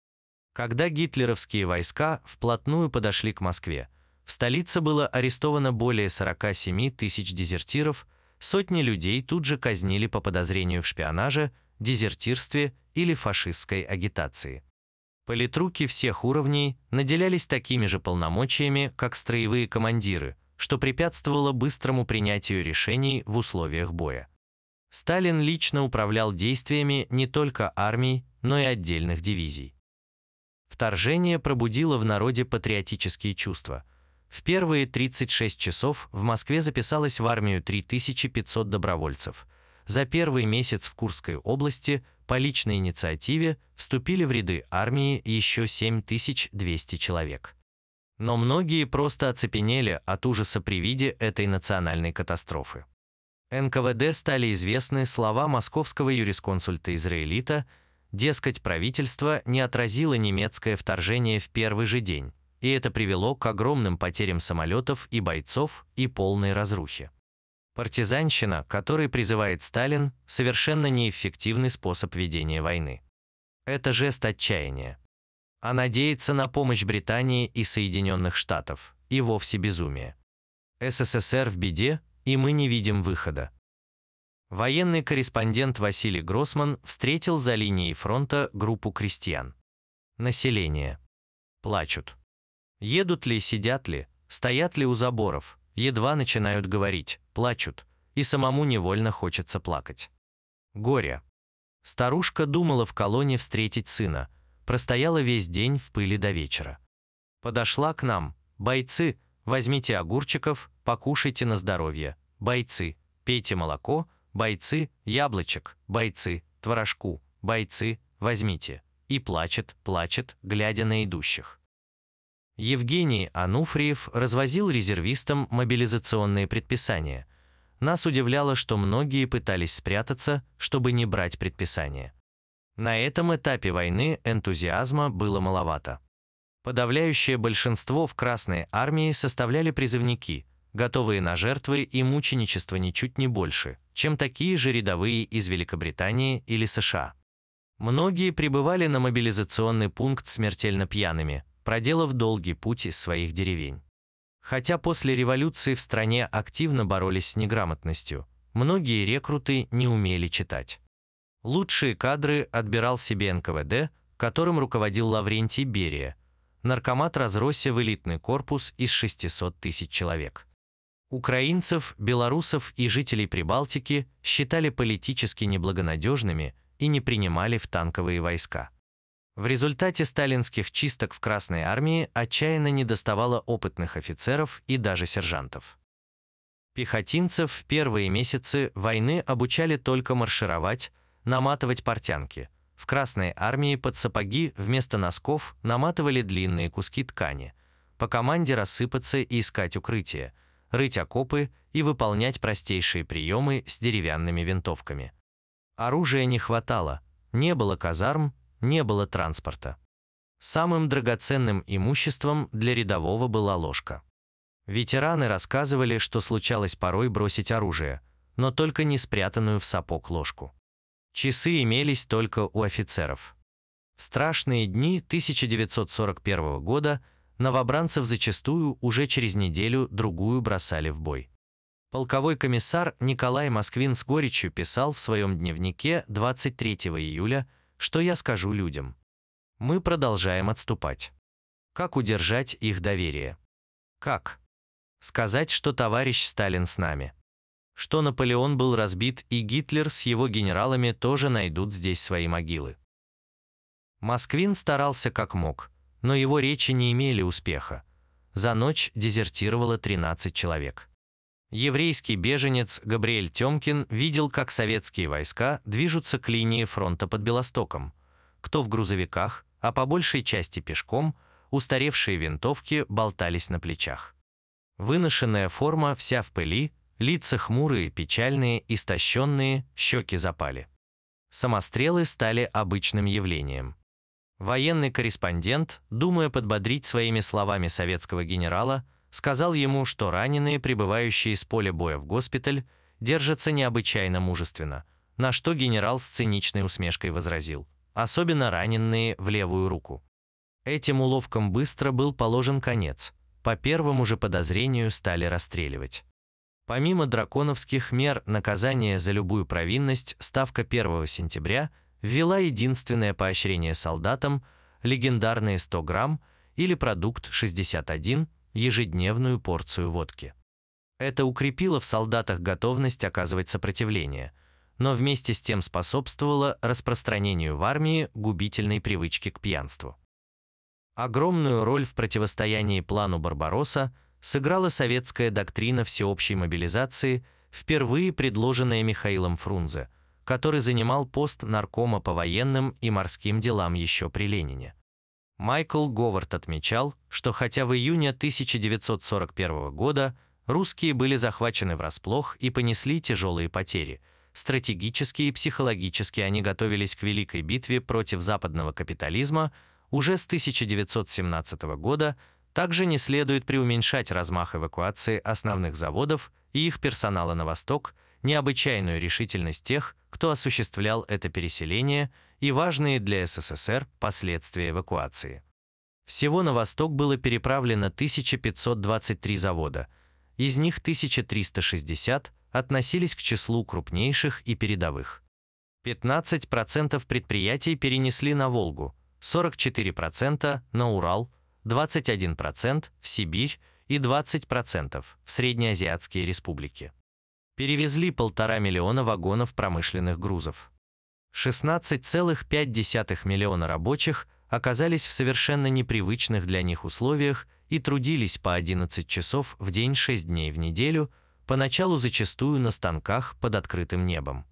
Когда гитлеровские войска вплотную подошли к Москве, в столице было арестовано более 47 тысяч дезертиров, сотни людей тут же казнили по подозрению в шпионаже, дезертирстве или фашистской агитации. Политруки всех уровней наделялись такими же полномочиями, как строевые командиры, что препятствовало быстрому принятию решений в условиях боя. Сталин лично управлял действиями не только армий, но и отдельных дивизий. Вторжение пробудило в народе патриотические чувства. В первые 36 часов в Москве записалось в армию 3500 добровольцев. За первый месяц в Курской области по личной инициативе вступили в ряды армии еще 7200 человек. Но многие просто оцепенели от ужаса при виде этой национальной катастрофы. НКВД стали известны слова московского юрисконсульта Израилита, дескать, правительство не отразило немецкое вторжение в первый же день, и это привело к огромным потерям самолетов и бойцов и полной разрухе. Партизанщина, которой призывает Сталин, совершенно неэффективный способ ведения войны. Это жест отчаяния. А надеяться на помощь Британии и Соединенных Штатов и вовсе безумие. СССР в беде, и мы не видим выхода. Военный корреспондент Василий Гроссман встретил за линией фронта группу крестьян. Население. Плачут. Едут ли, сидят ли, стоят ли у заборов, едва начинают говорить, плачут, и самому невольно хочется плакать. Горе. Старушка думала в колонне встретить сына, простояла весь день в пыли до вечера. Подошла к нам, бойцы, возьмите огурчиков, покушайте на здоровье, бойцы, пейте молоко, бойцы, яблочек, бойцы, творожку, бойцы, возьмите. И плачет, плачет, глядя на идущих. Евгений Ануфриев развозил резервистам мобилизационные предписания. Нас удивляло, что многие пытались спрятаться, чтобы не брать предписания. На этом этапе войны энтузиазма было маловато. Подавляющее большинство в Красной армии составляли призывники, готовые на жертвы и мученичество ничуть не больше, чем такие же рядовые из Великобритании или США. Многие прибывали на мобилизационный пункт смертельно пьяными, проделав долгий путь из своих деревень. Хотя после революции в стране активно боролись с неграмотностью, многие рекруты не умели читать. Лучшие кадры отбирал себе НКВД, которым руководил Лаврентий Берия. Наркомат разросся в элитный корпус из 600 тысяч человек. Украинцев, белорусов и жителей Прибалтики считали политически неблагонадежными и не принимали в танковые войска. В результате сталинских чисток в Красной армии отчаянно недоставало опытных офицеров и даже сержантов. Пехотинцев в первые месяцы войны обучали только маршировать, наматывать портянки. В Красной армии под сапоги вместо носков наматывали длинные куски ткани. По команде рассыпаться и искать укрытие, рыть окопы и выполнять простейшие приемы с деревянными винтовками. Оружия не хватало, не было казарм, не было транспорта. Самым драгоценным имуществом для рядового была ложка. Ветераны рассказывали, что случалось порой бросить оружие, но только не спрятанную в сапог ложку. Часы имелись только у офицеров. В страшные дни 1941 года новобранцев зачастую уже через неделю-другую бросали в бой. Полковой комиссар Николай Москвин с горечью писал в своем дневнике 23 июля что я скажу людям? Мы продолжаем отступать. Как удержать их доверие? Как? Сказать, что товарищ Сталин с нами. Что Наполеон был разбит и Гитлер с его генералами тоже найдут здесь свои могилы. Москвин старался как мог, но его речи не имели успеха. За ночь дезертировало 13 человек. Еврейский беженец Габриэль Тёмкин видел, как советские войска движутся к линии фронта под Белостоком. Кто в грузовиках, а по большей части пешком, устаревшие винтовки болтались на плечах. Выношенная форма вся в пыли, лица хмурые, печальные, истощенные, щеки запали. Самострелы стали обычным явлением. Военный корреспондент, думая подбодрить своими словами советского генерала, сказал ему, что раненые, прибывающие с поля боя в госпиталь, держатся необычайно мужественно, на что генерал с циничной усмешкой возразил, особенно раненые в левую руку. Этим уловкам быстро был положен конец, по первому же подозрению стали расстреливать. Помимо драконовских мер наказания за любую провинность, ставка 1 сентября ввела единственное поощрение солдатам – легендарные 100 грамм или продукт 61 ежедневную порцию водки. Это укрепило в солдатах готовность оказывать сопротивление, но вместе с тем способствовало распространению в армии губительной привычки к пьянству. Огромную роль в противостоянии плану Барбаросса сыграла советская доктрина всеобщей мобилизации, впервые предложенная Михаилом Фрунзе, который занимал пост наркома по военным и морским делам еще при Ленине. Майкл Говард отмечал, что хотя в июне 1941 года русские были захвачены врасплох и понесли тяжелые потери, стратегически и психологически они готовились к великой битве против западного капитализма, уже с 1917 года также не следует преуменьшать размах эвакуации основных заводов и их персонала на восток, необычайную решительность тех, кто осуществлял это переселение – и важные для СССР последствия эвакуации. Всего на восток было переправлено 1523 завода, из них 1360 относились к числу крупнейших и передовых. 15% предприятий перенесли на Волгу, 44% на Урал, 21% в Сибирь и 20% в Среднеазиатские республики. Перевезли полтора миллиона вагонов промышленных грузов. 16,5 миллиона рабочих оказались в совершенно непривычных для них условиях и трудились по 11 часов в день 6 дней в неделю, поначалу зачастую на станках под открытым небом.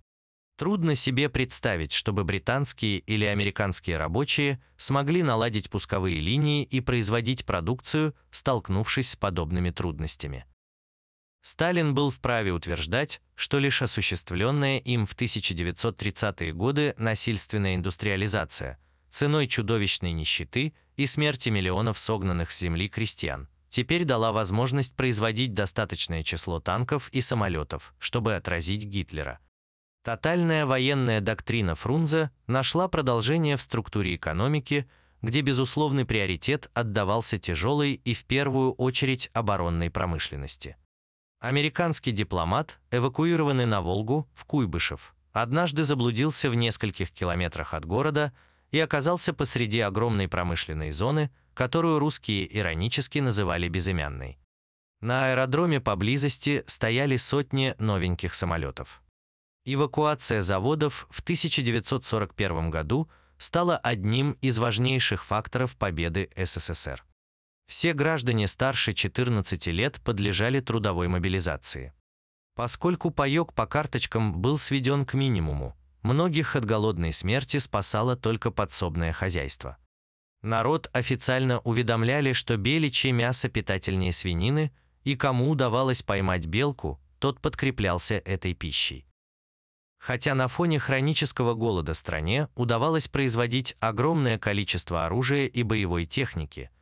Трудно себе представить, чтобы британские или американские рабочие смогли наладить пусковые линии и производить продукцию, столкнувшись с подобными трудностями. Сталин был вправе утверждать, что лишь осуществленная им в 1930-е годы насильственная индустриализация, ценой чудовищной нищеты и смерти миллионов согнанных с земли крестьян, теперь дала возможность производить достаточное число танков и самолетов, чтобы отразить Гитлера. Тотальная военная доктрина Фрунзе нашла продолжение в структуре экономики, где безусловный приоритет отдавался тяжелой и в первую очередь оборонной промышленности. Американский дипломат, эвакуированный на Волгу, в Куйбышев, однажды заблудился в нескольких километрах от города и оказался посреди огромной промышленной зоны, которую русские иронически называли безымянной. На аэродроме поблизости стояли сотни новеньких самолетов. Эвакуация заводов в 1941 году стала одним из важнейших факторов победы СССР. Все граждане старше 14 лет подлежали трудовой мобилизации. Поскольку паёк по карточкам был сведен к минимуму, многих от голодной смерти спасало только подсобное хозяйство. Народ официально уведомляли, что беличье мясо питательнее свинины, и кому удавалось поймать белку, тот подкреплялся этой пищей. Хотя на фоне хронического голода стране удавалось производить огромное количество оружия и боевой техники –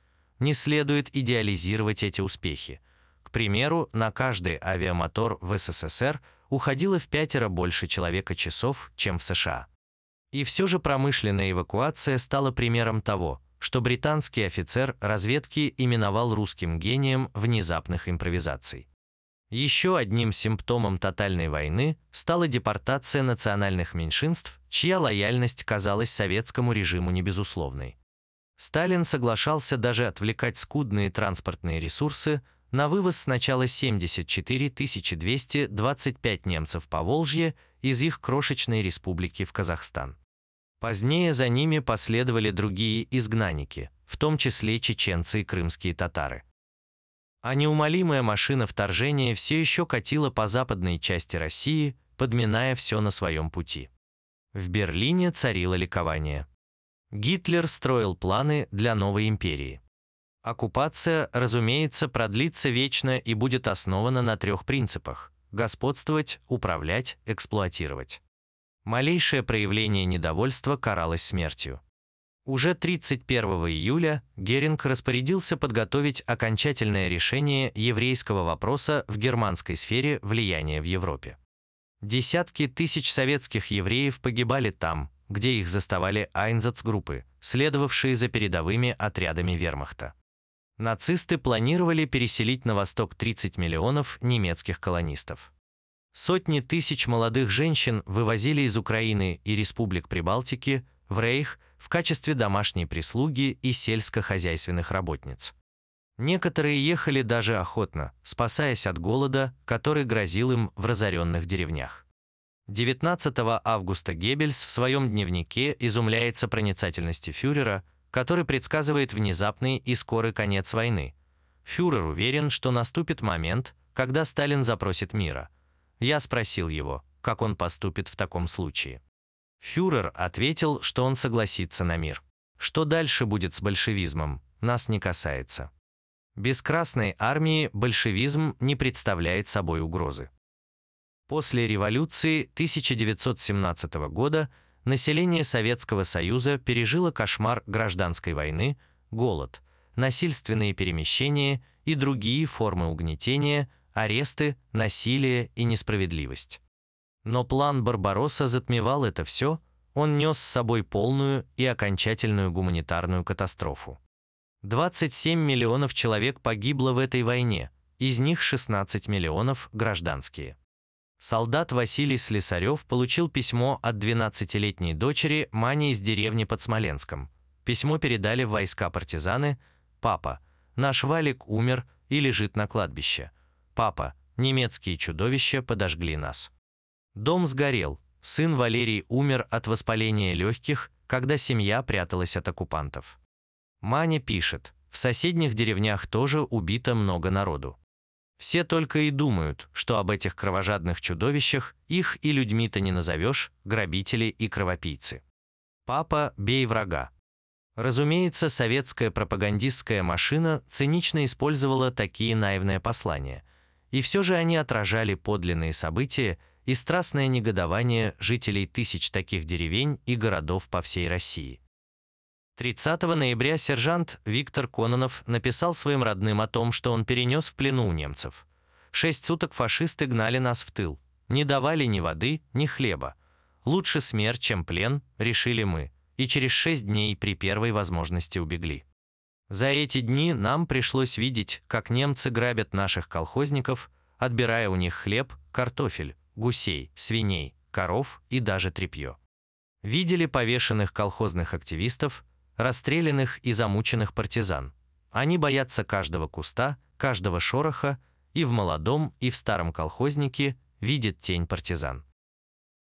не следует идеализировать эти успехи. К примеру, на каждый авиамотор в СССР уходило в пятеро больше человека-часов, чем в США. И все же промышленная эвакуация стала примером того, что британский офицер разведки именовал русским гением внезапных импровизаций. Еще одним симптомом тотальной войны стала депортация национальных меньшинств, чья лояльность казалась советскому режиму небезусловной. Сталин соглашался даже отвлекать скудные транспортные ресурсы на вывоз сначала 74 225 немцев по Волжье из их крошечной республики в Казахстан. Позднее за ними последовали другие изгнанники, в том числе чеченцы и крымские татары. А неумолимая машина вторжения все еще катила по западной части России, подминая все на своем пути. В Берлине царило ликование. Гитлер строил планы для новой империи. Оккупация, разумеется, продлится вечно и будет основана на трех принципах – господствовать, управлять, эксплуатировать. Малейшее проявление недовольства каралось смертью. Уже 31 июля Геринг распорядился подготовить окончательное решение еврейского вопроса в германской сфере влияния в Европе. Десятки тысяч советских евреев погибали там, где их заставали Айнзацгруппы, следовавшие за передовыми отрядами вермахта. Нацисты планировали переселить на восток 30 миллионов немецких колонистов. Сотни тысяч молодых женщин вывозили из Украины и республик Прибалтики в Рейх в качестве домашней прислуги и сельскохозяйственных работниц. Некоторые ехали даже охотно, спасаясь от голода, который грозил им в разоренных деревнях. 19 августа Геббельс в своем дневнике изумляется проницательности фюрера, который предсказывает внезапный и скорый конец войны. Фюрер уверен, что наступит момент, когда Сталин запросит мира. Я спросил его, как он поступит в таком случае. Фюрер ответил, что он согласится на мир. Что дальше будет с большевизмом, нас не касается. Без Красной армии большевизм не представляет собой угрозы. После революции 1917 года население Советского Союза пережило кошмар гражданской войны, голод, насильственные перемещения и другие формы угнетения, аресты, насилие и несправедливость. Но план Барбаросса затмевал это все, он нес с собой полную и окончательную гуманитарную катастрофу. 27 миллионов человек погибло в этой войне, из них 16 миллионов гражданские солдат Василий Слесарев получил письмо от 12-летней дочери Мани из деревни под Смоленском. Письмо передали в войска партизаны. «Папа, наш Валик умер и лежит на кладбище. Папа, немецкие чудовища подожгли нас». Дом сгорел. Сын Валерий умер от воспаления легких, когда семья пряталась от оккупантов. Маня пишет, в соседних деревнях тоже убито много народу. Все только и думают, что об этих кровожадных чудовищах их и людьми-то не назовешь, грабители и кровопийцы. Папа, бей врага. Разумеется, советская пропагандистская машина цинично использовала такие наивные послания. И все же они отражали подлинные события и страстное негодование жителей тысяч таких деревень и городов по всей России. 30 ноября сержант Виктор Кононов написал своим родным о том, что он перенес в плену у немцев. Шесть суток фашисты гнали нас в тыл, не давали ни воды, ни хлеба. Лучше смерть, чем плен, решили мы, и через шесть дней при первой возможности убегли. За эти дни нам пришлось видеть, как немцы грабят наших колхозников, отбирая у них хлеб, картофель, гусей, свиней, коров и даже тряпье. Видели повешенных колхозных активистов, расстрелянных и замученных партизан. Они боятся каждого куста, каждого шороха, и в молодом, и в старом колхознике видят тень партизан.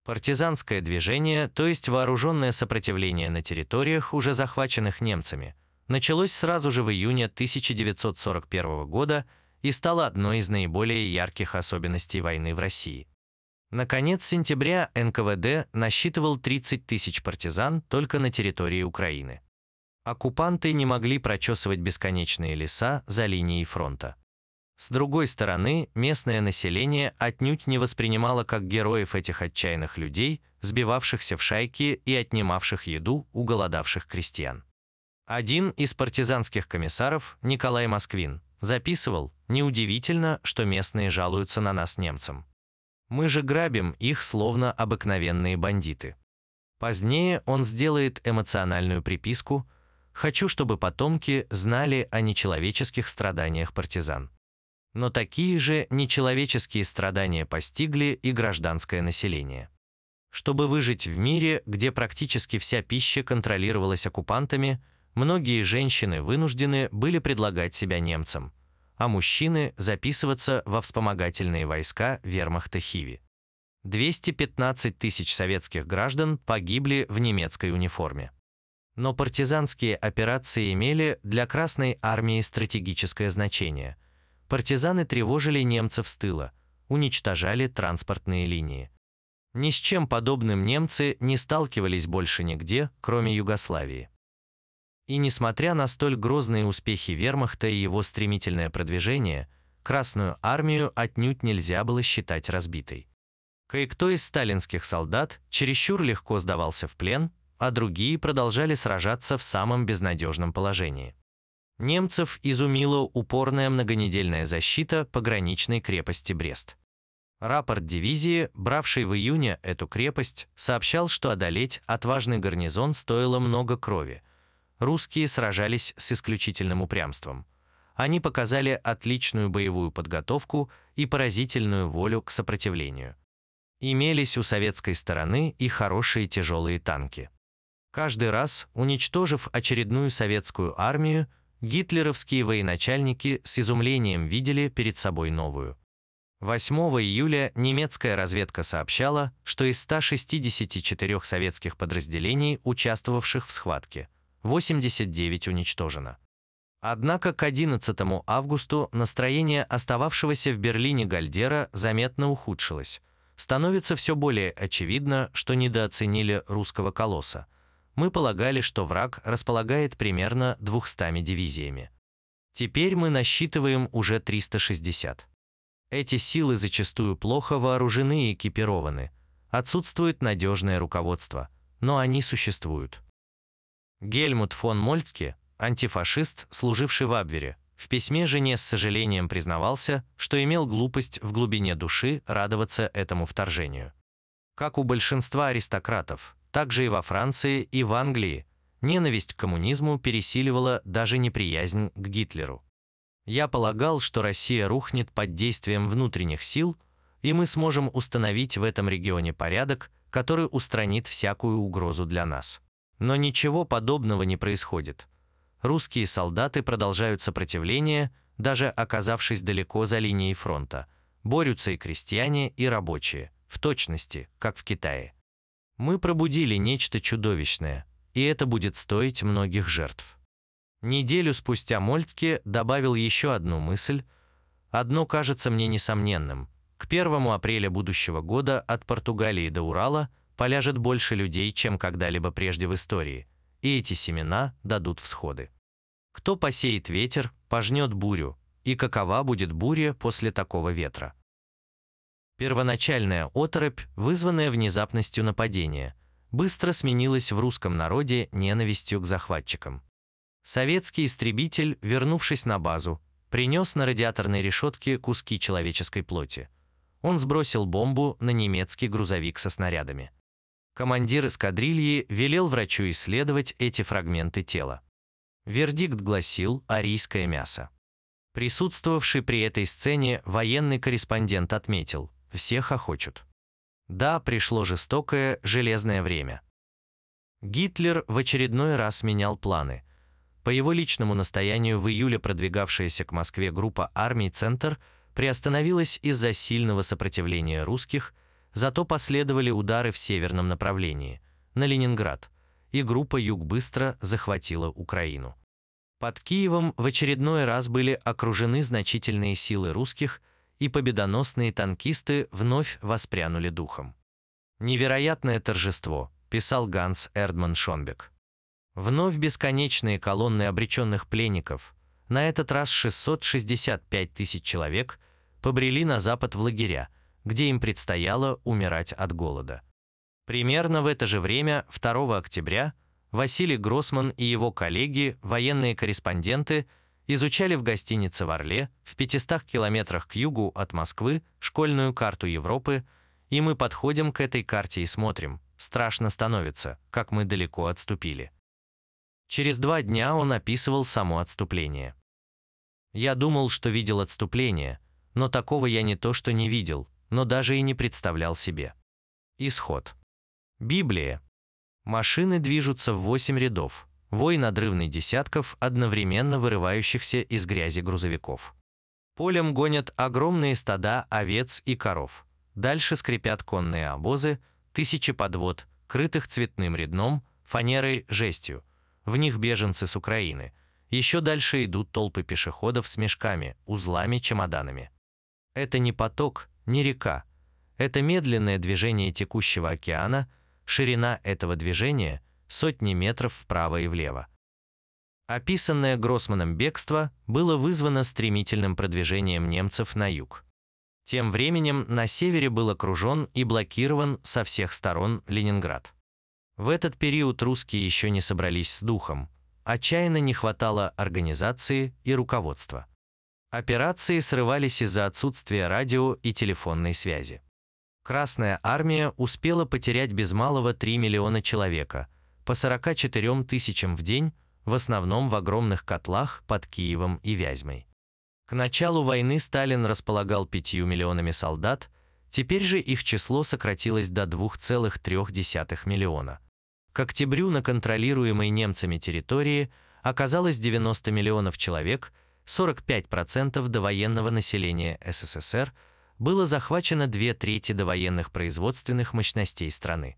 Партизанское движение, то есть вооруженное сопротивление на территориях, уже захваченных немцами, началось сразу же в июне 1941 года и стало одной из наиболее ярких особенностей войны в России. Наконец сентября НКВД насчитывал 30 тысяч партизан только на территории Украины. Оккупанты не могли прочесывать бесконечные леса за линией фронта. С другой стороны, местное население отнюдь не воспринимало как героев этих отчаянных людей, сбивавшихся в шайки и отнимавших еду у голодавших крестьян. Один из партизанских комиссаров, Николай Москвин, записывал, неудивительно, что местные жалуются на нас немцам. Мы же грабим их словно обыкновенные бандиты. Позднее он сделает эмоциональную приписку – Хочу, чтобы потомки знали о нечеловеческих страданиях партизан. Но такие же нечеловеческие страдания постигли и гражданское население. Чтобы выжить в мире, где практически вся пища контролировалась оккупантами, многие женщины вынуждены были предлагать себя немцам, а мужчины записываться во вспомогательные войска вермахта Хиви. 215 тысяч советских граждан погибли в немецкой униформе. Но партизанские операции имели для Красной армии стратегическое значение. Партизаны тревожили немцев с тыла, уничтожали транспортные линии. Ни с чем подобным немцы не сталкивались больше нигде, кроме Югославии. И несмотря на столь грозные успехи вермахта и его стремительное продвижение, Красную армию отнюдь нельзя было считать разбитой. Кое-кто из сталинских солдат чересчур легко сдавался в плен а другие продолжали сражаться в самом безнадежном положении. Немцев изумила упорная многонедельная защита пограничной крепости Брест. Рапорт дивизии, бравший в июне эту крепость, сообщал, что одолеть отважный гарнизон стоило много крови. Русские сражались с исключительным упрямством. Они показали отличную боевую подготовку и поразительную волю к сопротивлению. Имелись у советской стороны и хорошие тяжелые танки. Каждый раз, уничтожив очередную советскую армию, гитлеровские военачальники с изумлением видели перед собой новую. 8 июля немецкая разведка сообщала, что из 164 советских подразделений, участвовавших в схватке, 89 уничтожено. Однако к 11 августу настроение остававшегося в Берлине Гальдера заметно ухудшилось. Становится все более очевидно, что недооценили русского колосса – мы полагали, что враг располагает примерно 200 дивизиями. Теперь мы насчитываем уже 360. Эти силы зачастую плохо вооружены и экипированы, отсутствует надежное руководство, но они существуют. Гельмут фон Мольтке, антифашист, служивший в Абвере, в письме жене с сожалением признавался, что имел глупость в глубине души радоваться этому вторжению. Как у большинства аристократов, также и во Франции и в Англии ненависть к коммунизму пересиливала даже неприязнь к Гитлеру. Я полагал, что Россия рухнет под действием внутренних сил, и мы сможем установить в этом регионе порядок, который устранит всякую угрозу для нас. Но ничего подобного не происходит. Русские солдаты продолжают сопротивление, даже оказавшись далеко за линией фронта. Борются и крестьяне, и рабочие, в точности, как в Китае. Мы пробудили нечто чудовищное, и это будет стоить многих жертв. Неделю спустя Мольтке добавил еще одну мысль. Одно кажется мне несомненным. К 1 апреля будущего года от Португалии до Урала поляжет больше людей, чем когда-либо прежде в истории, и эти семена дадут всходы. Кто посеет ветер, пожнет бурю, и какова будет буря после такого ветра. Первоначальная оторопь, вызванная внезапностью нападения, быстро сменилась в русском народе ненавистью к захватчикам. Советский истребитель, вернувшись на базу, принес на радиаторной решетке куски человеческой плоти. Он сбросил бомбу на немецкий грузовик со снарядами. Командир эскадрильи велел врачу исследовать эти фрагменты тела. Вердикт гласил «арийское мясо». Присутствовавший при этой сцене военный корреспондент отметил «всех охочут». Да, пришло жестокое железное время. Гитлер в очередной раз менял планы. По его личному настоянию в июле продвигавшаяся к Москве группа армий «Центр» приостановилась из-за сильного сопротивления русских, зато последовали удары в северном направлении, на Ленинград, и группа «Юг» быстро захватила Украину. Под Киевом в очередной раз были окружены значительные силы русских, и победоносные танкисты вновь воспрянули духом. «Невероятное торжество», – писал Ганс Эрдман Шонбек. Вновь бесконечные колонны обреченных пленников, на этот раз 665 тысяч человек, побрели на запад в лагеря, где им предстояло умирать от голода. Примерно в это же время, 2 октября, Василий Гроссман и его коллеги, военные корреспонденты, изучали в гостинице в Орле, в 500 километрах к югу от Москвы, школьную карту Европы, и мы подходим к этой карте и смотрим, страшно становится, как мы далеко отступили. Через два дня он описывал само отступление. Я думал, что видел отступление, но такого я не то что не видел, но даже и не представлял себе. Исход. Библия. Машины движутся в восемь рядов, вой надрывный десятков одновременно вырывающихся из грязи грузовиков. Полем гонят огромные стада овец и коров. Дальше скрипят конные обозы, тысячи подвод, крытых цветным рядном, фанерой, жестью. В них беженцы с Украины. Еще дальше идут толпы пешеходов с мешками, узлами, чемоданами. Это не поток, не река. Это медленное движение текущего океана, ширина этого движения – сотни метров вправо и влево. Описанное Гроссманом бегство было вызвано стремительным продвижением немцев на юг. Тем временем на севере был окружен и блокирован со всех сторон Ленинград. В этот период русские еще не собрались с духом, отчаянно не хватало организации и руководства. Операции срывались из-за отсутствия радио и телефонной связи. Красная армия успела потерять без малого 3 миллиона человека, по 44 тысячам в день, в основном в огромных котлах под Киевом и Вязьмой. К началу войны Сталин располагал 5 миллионами солдат, теперь же их число сократилось до 2,3 миллиона. К октябрю на контролируемой немцами территории оказалось 90 миллионов человек – 45% довоенного населения СССР было захвачено две трети довоенных производственных мощностей страны.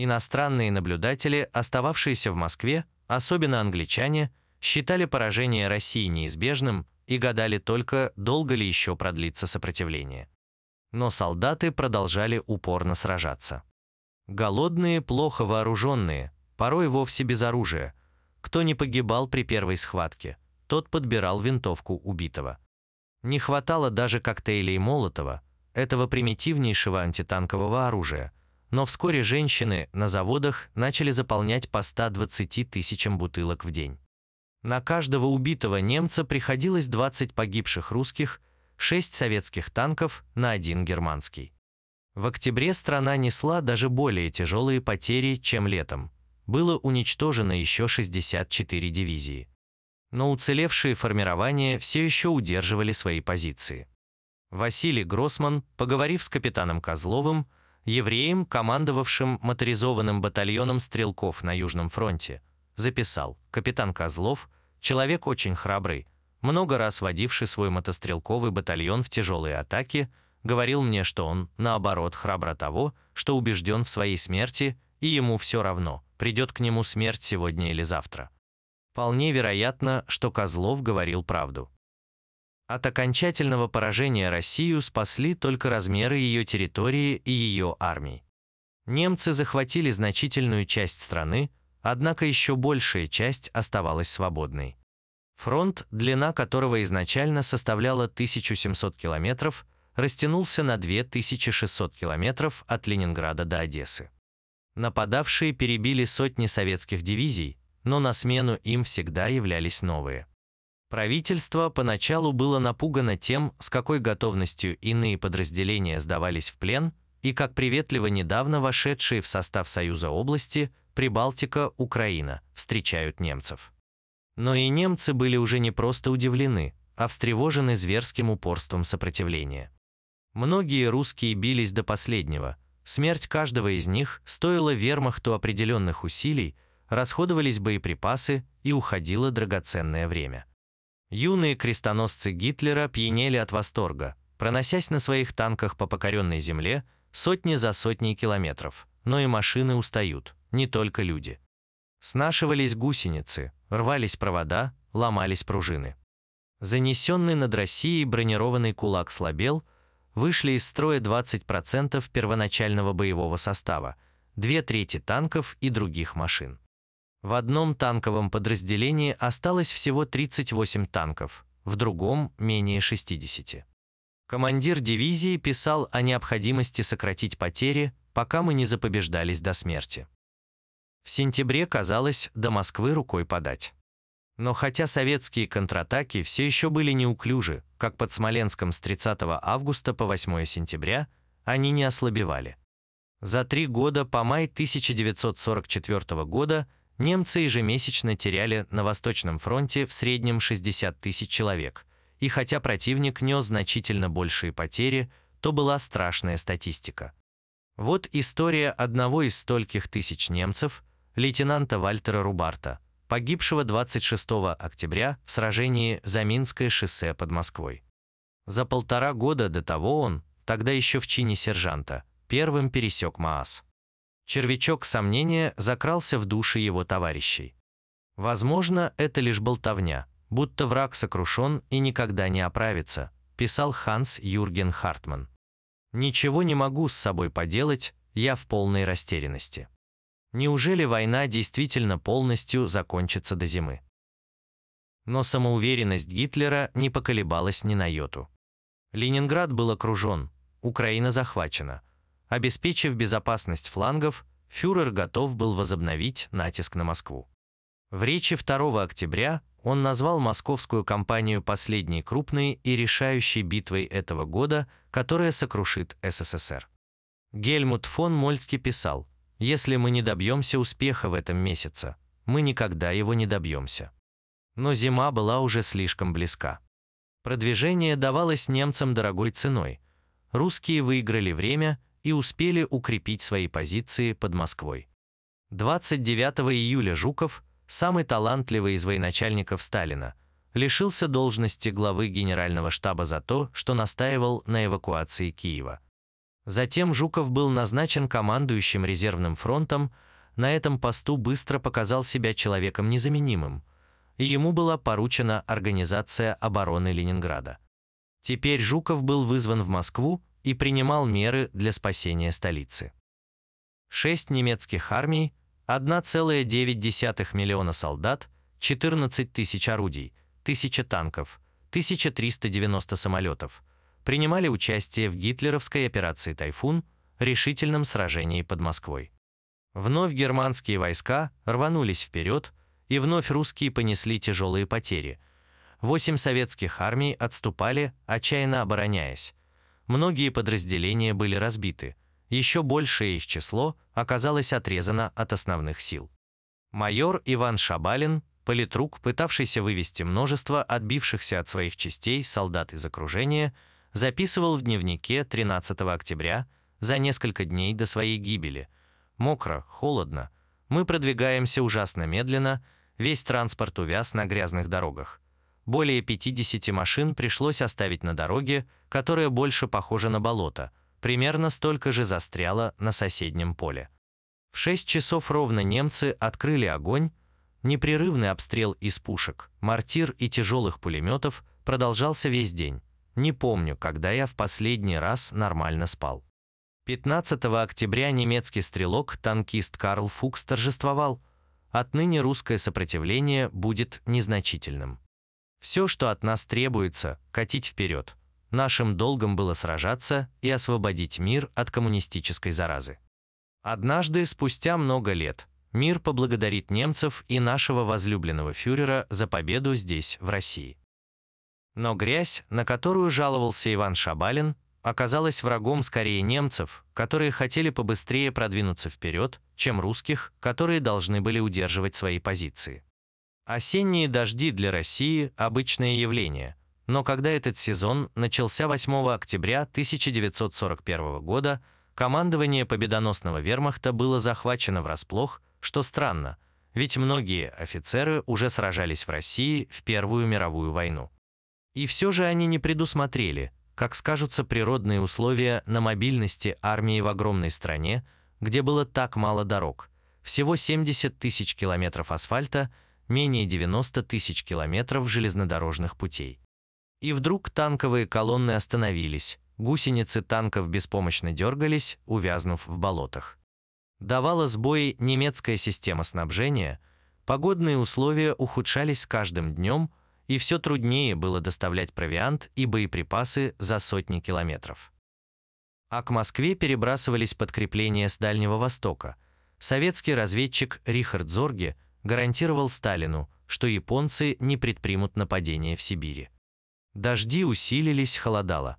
Иностранные наблюдатели, остававшиеся в Москве, особенно англичане, считали поражение России неизбежным и гадали только, долго ли еще продлится сопротивление. Но солдаты продолжали упорно сражаться. Голодные, плохо вооруженные, порой вовсе без оружия, кто не погибал при первой схватке – тот подбирал винтовку убитого. Не хватало даже коктейлей Молотова, этого примитивнейшего антитанкового оружия, но вскоре женщины на заводах начали заполнять по 120 тысячам бутылок в день. На каждого убитого немца приходилось 20 погибших русских, 6 советских танков на один германский. В октябре страна несла даже более тяжелые потери, чем летом. Было уничтожено еще 64 дивизии но уцелевшие формирования все еще удерживали свои позиции. Василий Гроссман, поговорив с капитаном Козловым, евреем, командовавшим моторизованным батальоном стрелков на Южном фронте, записал «Капитан Козлов – человек очень храбрый, много раз водивший свой мотострелковый батальон в тяжелые атаки, говорил мне, что он, наоборот, храбро того, что убежден в своей смерти, и ему все равно, придет к нему смерть сегодня или завтра. Вполне вероятно, что Козлов говорил правду. От окончательного поражения Россию спасли только размеры ее территории и ее армий. Немцы захватили значительную часть страны, однако еще большая часть оставалась свободной. Фронт, длина которого изначально составляла 1700 километров, растянулся на 2600 километров от Ленинграда до Одессы. Нападавшие перебили сотни советских дивизий, но на смену им всегда являлись новые. Правительство поначалу было напугано тем, с какой готовностью иные подразделения сдавались в плен и как приветливо недавно вошедшие в состав Союза области Прибалтика, Украина встречают немцев. Но и немцы были уже не просто удивлены, а встревожены зверским упорством сопротивления. Многие русские бились до последнего. Смерть каждого из них стоила вермахту определенных усилий, расходовались боеприпасы и уходило драгоценное время. Юные крестоносцы Гитлера пьянели от восторга, проносясь на своих танках по покоренной земле сотни за сотней километров, но и машины устают, не только люди. Снашивались гусеницы, рвались провода, ломались пружины. Занесенный над Россией бронированный кулак слабел – вышли из строя 20% первоначального боевого состава, две трети танков и других машин. В одном танковом подразделении осталось всего 38 танков, в другом – менее 60. Командир дивизии писал о необходимости сократить потери, пока мы не запобеждались до смерти. В сентябре казалось, до Москвы рукой подать. Но хотя советские контратаки все еще были неуклюжи, как под Смоленском с 30 августа по 8 сентября, они не ослабевали. За три года по май 1944 года немцы ежемесячно теряли на Восточном фронте в среднем 60 тысяч человек, и хотя противник нес значительно большие потери, то была страшная статистика. Вот история одного из стольких тысяч немцев, лейтенанта Вальтера Рубарта – погибшего 26 октября в сражении за Минское шоссе под Москвой. За полтора года до того он, тогда еще в чине сержанта, первым пересек Маас. Червячок сомнения закрался в души его товарищей. Возможно, это лишь болтовня, будто враг сокрушен и никогда не оправится, писал Ханс Юрген Хартман. «Ничего не могу с собой поделать, я в полной растерянности». Неужели война действительно полностью закончится до зимы? Но самоуверенность Гитлера не поколебалась ни на йоту. Ленинград был окружен, Украина захвачена. Обеспечив безопасность флангов, фюрер готов был возобновить натиск на Москву. В речи 2 октября он назвал московскую кампанию последней крупной и решающей битвой этого года, которая сокрушит СССР. Гельмут фон Мольтке писал – если мы не добьемся успеха в этом месяце, мы никогда его не добьемся. Но зима была уже слишком близка. Продвижение давалось немцам дорогой ценой. Русские выиграли время и успели укрепить свои позиции под Москвой. 29 июля Жуков, самый талантливый из военачальников Сталина, лишился должности главы генерального штаба за то, что настаивал на эвакуации Киева. Затем Жуков был назначен командующим резервным фронтом, на этом посту быстро показал себя человеком незаменимым, и ему была поручена организация обороны Ленинграда. Теперь Жуков был вызван в Москву и принимал меры для спасения столицы. Шесть немецких армий, 1,9 миллиона солдат, 14 тысяч орудий, 1000 танков, 1390 самолетов – принимали участие в гитлеровской операции «Тайфун» решительном сражении под Москвой. Вновь германские войска рванулись вперед, и вновь русские понесли тяжелые потери. Восемь советских армий отступали, отчаянно обороняясь. Многие подразделения были разбиты, еще большее их число оказалось отрезано от основных сил. Майор Иван Шабалин, политрук, пытавшийся вывести множество отбившихся от своих частей солдат из окружения, записывал в дневнике 13 октября, за несколько дней до своей гибели. Мокро, холодно. Мы продвигаемся ужасно медленно, весь транспорт увяз на грязных дорогах. Более 50 машин пришлось оставить на дороге, которая больше похожа на болото, примерно столько же застряло на соседнем поле. В 6 часов ровно немцы открыли огонь, непрерывный обстрел из пушек, мортир и тяжелых пулеметов продолжался весь день. Не помню, когда я в последний раз нормально спал. 15 октября немецкий стрелок-танкист Карл Фукс торжествовал. Отныне русское сопротивление будет незначительным. Все, что от нас требуется, катить вперед. Нашим долгом было сражаться и освободить мир от коммунистической заразы. Однажды, спустя много лет, мир поблагодарит немцев и нашего возлюбленного фюрера за победу здесь, в России. Но грязь, на которую жаловался Иван Шабалин, оказалась врагом скорее немцев, которые хотели побыстрее продвинуться вперед, чем русских, которые должны были удерживать свои позиции. Осенние дожди для России – обычное явление, но когда этот сезон начался 8 октября 1941 года, командование победоносного вермахта было захвачено врасплох, что странно, ведь многие офицеры уже сражались в России в Первую мировую войну. И все же они не предусмотрели, как скажутся природные условия на мобильности армии в огромной стране, где было так мало дорог, всего 70 тысяч километров асфальта – менее 90 тысяч километров железнодорожных путей. И вдруг танковые колонны остановились, гусеницы танков беспомощно дергались, увязнув в болотах. Давала сбои немецкая система снабжения, погодные условия ухудшались с каждым днем, и все труднее было доставлять провиант и боеприпасы за сотни километров. А к Москве перебрасывались подкрепления с Дальнего Востока. Советский разведчик Рихард Зорге – гарантировал Сталину, что японцы не предпримут нападение в Сибири. Дожди усилились, холодало.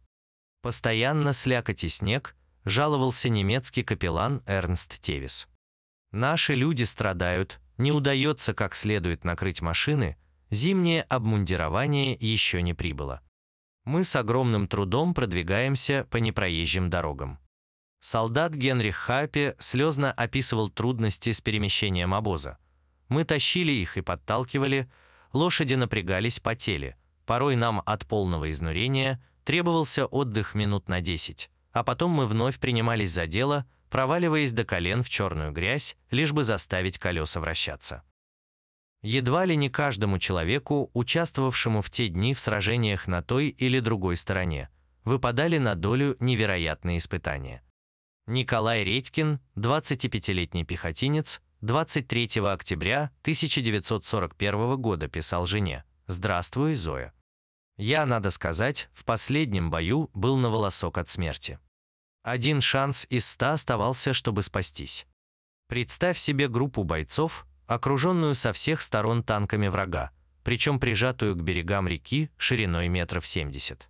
Постоянно слякоть и снег, жаловался немецкий капеллан Эрнст Тевис. Наши люди страдают, не удается как следует накрыть машины, зимнее обмундирование еще не прибыло. Мы с огромным трудом продвигаемся по непроезжим дорогам. Солдат Генрих Хапе слезно описывал трудности с перемещением обоза. Мы тащили их и подталкивали, лошади напрягались, потели. Порой нам от полного изнурения требовался отдых минут на 10, а потом мы вновь принимались за дело, проваливаясь до колен в черную грязь, лишь бы заставить колеса вращаться. Едва ли не каждому человеку, участвовавшему в те дни в сражениях на той или другой стороне, выпадали на долю невероятные испытания. Николай Редькин, 25-летний пехотинец, 23 октября 1941 года писал жене «Здравствуй, Зоя». Я, надо сказать, в последнем бою был на волосок от смерти. Один шанс из ста оставался, чтобы спастись. Представь себе группу бойцов, окруженную со всех сторон танками врага, причем прижатую к берегам реки шириной метров 70.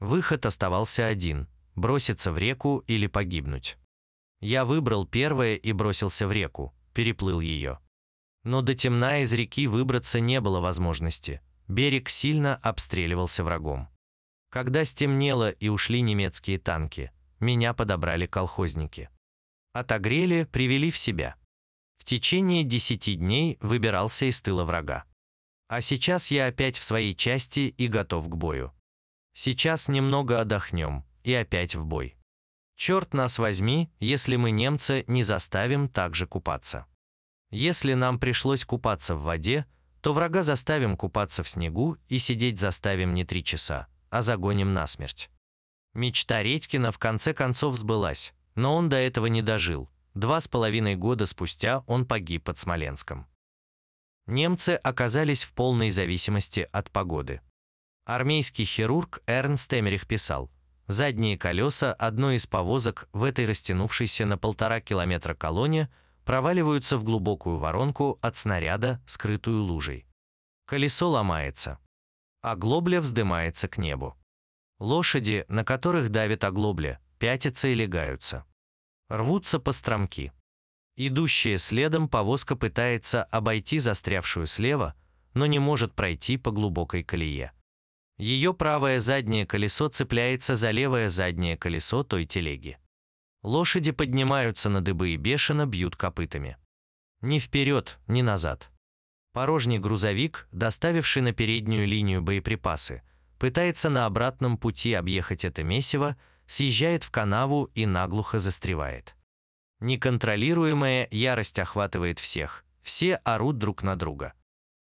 Выход оставался один – броситься в реку или погибнуть. Я выбрал первое и бросился в реку, переплыл ее. Но до темна из реки выбраться не было возможности. Берег сильно обстреливался врагом. Когда стемнело и ушли немецкие танки, меня подобрали колхозники. Отогрели, привели в себя. В течение десяти дней выбирался из тыла врага. А сейчас я опять в своей части и готов к бою. Сейчас немного отдохнем и опять в бой. Черт нас возьми, если мы немца не заставим также купаться. Если нам пришлось купаться в воде, то врага заставим купаться в снегу и сидеть заставим не три часа, а загоним насмерть. Мечта Редькина в конце концов сбылась, но он до этого не дожил. Два с половиной года спустя он погиб под Смоленском. Немцы оказались в полной зависимости от погоды. Армейский хирург Эрнст Эмерих писал, Задние колеса одной из повозок в этой растянувшейся на полтора километра колонне проваливаются в глубокую воронку от снаряда, скрытую лужей. Колесо ломается. Оглобля вздымается к небу. Лошади, на которых давит оглобля, пятятся и легаются. Рвутся по стромки. Идущая следом повозка пытается обойти застрявшую слева, но не может пройти по глубокой колее. Ее правое заднее колесо цепляется за левое заднее колесо той телеги. Лошади поднимаются на дыбы и бешено бьют копытами. Ни вперед, ни назад. Порожний грузовик, доставивший на переднюю линию боеприпасы, пытается на обратном пути объехать это месиво, съезжает в канаву и наглухо застревает. Неконтролируемая ярость охватывает всех, все орут друг на друга.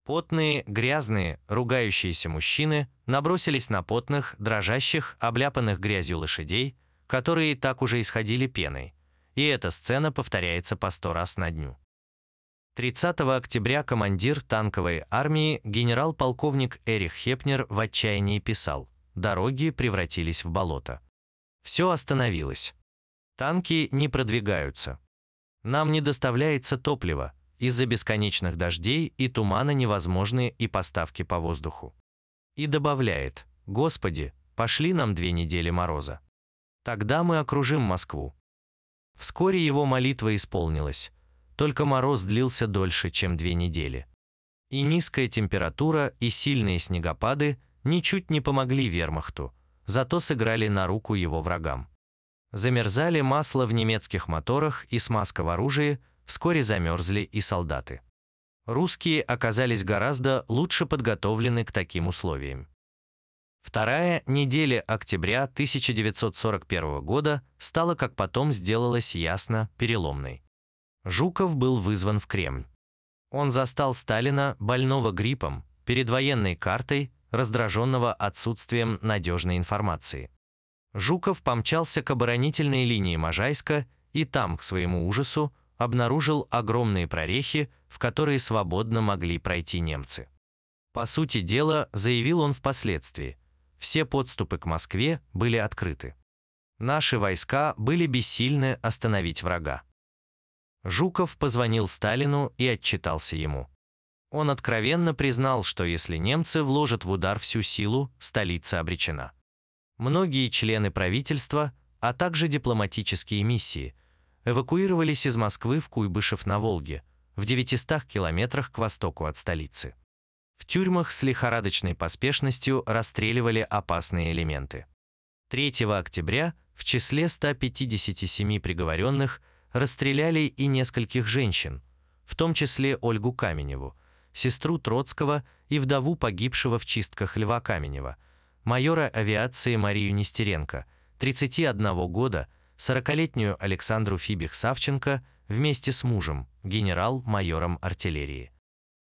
Потные, грязные, ругающиеся мужчины набросились на потных, дрожащих, обляпанных грязью лошадей, которые так уже исходили пеной, и эта сцена повторяется по сто раз на дню. 30 октября командир танковой армии генерал-полковник Эрих Хепнер в отчаянии писал «Дороги превратились в болото. Все остановилось. Танки не продвигаются. Нам не доставляется топливо, из-за бесконечных дождей и тумана невозможны и поставки по воздуху. И добавляет, «Господи, пошли нам две недели мороза. Тогда мы окружим Москву». Вскоре его молитва исполнилась, только мороз длился дольше, чем две недели. И низкая температура, и сильные снегопады ничуть не помогли вермахту, зато сыграли на руку его врагам. Замерзали масло в немецких моторах и смазка в оружии, вскоре замерзли и солдаты. Русские оказались гораздо лучше подготовлены к таким условиям. Вторая неделя октября 1941 года стала, как потом сделалось ясно, переломной. Жуков был вызван в Кремль. Он застал Сталина, больного гриппом, перед военной картой, раздраженного отсутствием надежной информации. Жуков помчался к оборонительной линии Можайска и там, к своему ужасу, обнаружил огромные прорехи, в которые свободно могли пройти немцы. По сути дела, заявил он впоследствии, все подступы к Москве были открыты. Наши войска были бессильны остановить врага. Жуков позвонил Сталину и отчитался ему. Он откровенно признал, что если немцы вложат в удар всю силу, столица обречена. Многие члены правительства, а также дипломатические миссии, эвакуировались из Москвы в Куйбышев на Волге, в 900 километрах к востоку от столицы. В тюрьмах с лихорадочной поспешностью расстреливали опасные элементы. 3 октября в числе 157 приговоренных расстреляли и нескольких женщин, в том числе Ольгу Каменеву, сестру Троцкого и вдову погибшего в чистках Льва Каменева – майора авиации Марию Нестеренко, 31 года, 40-летнюю Александру Фибих-Савченко вместе с мужем, генерал-майором артиллерии.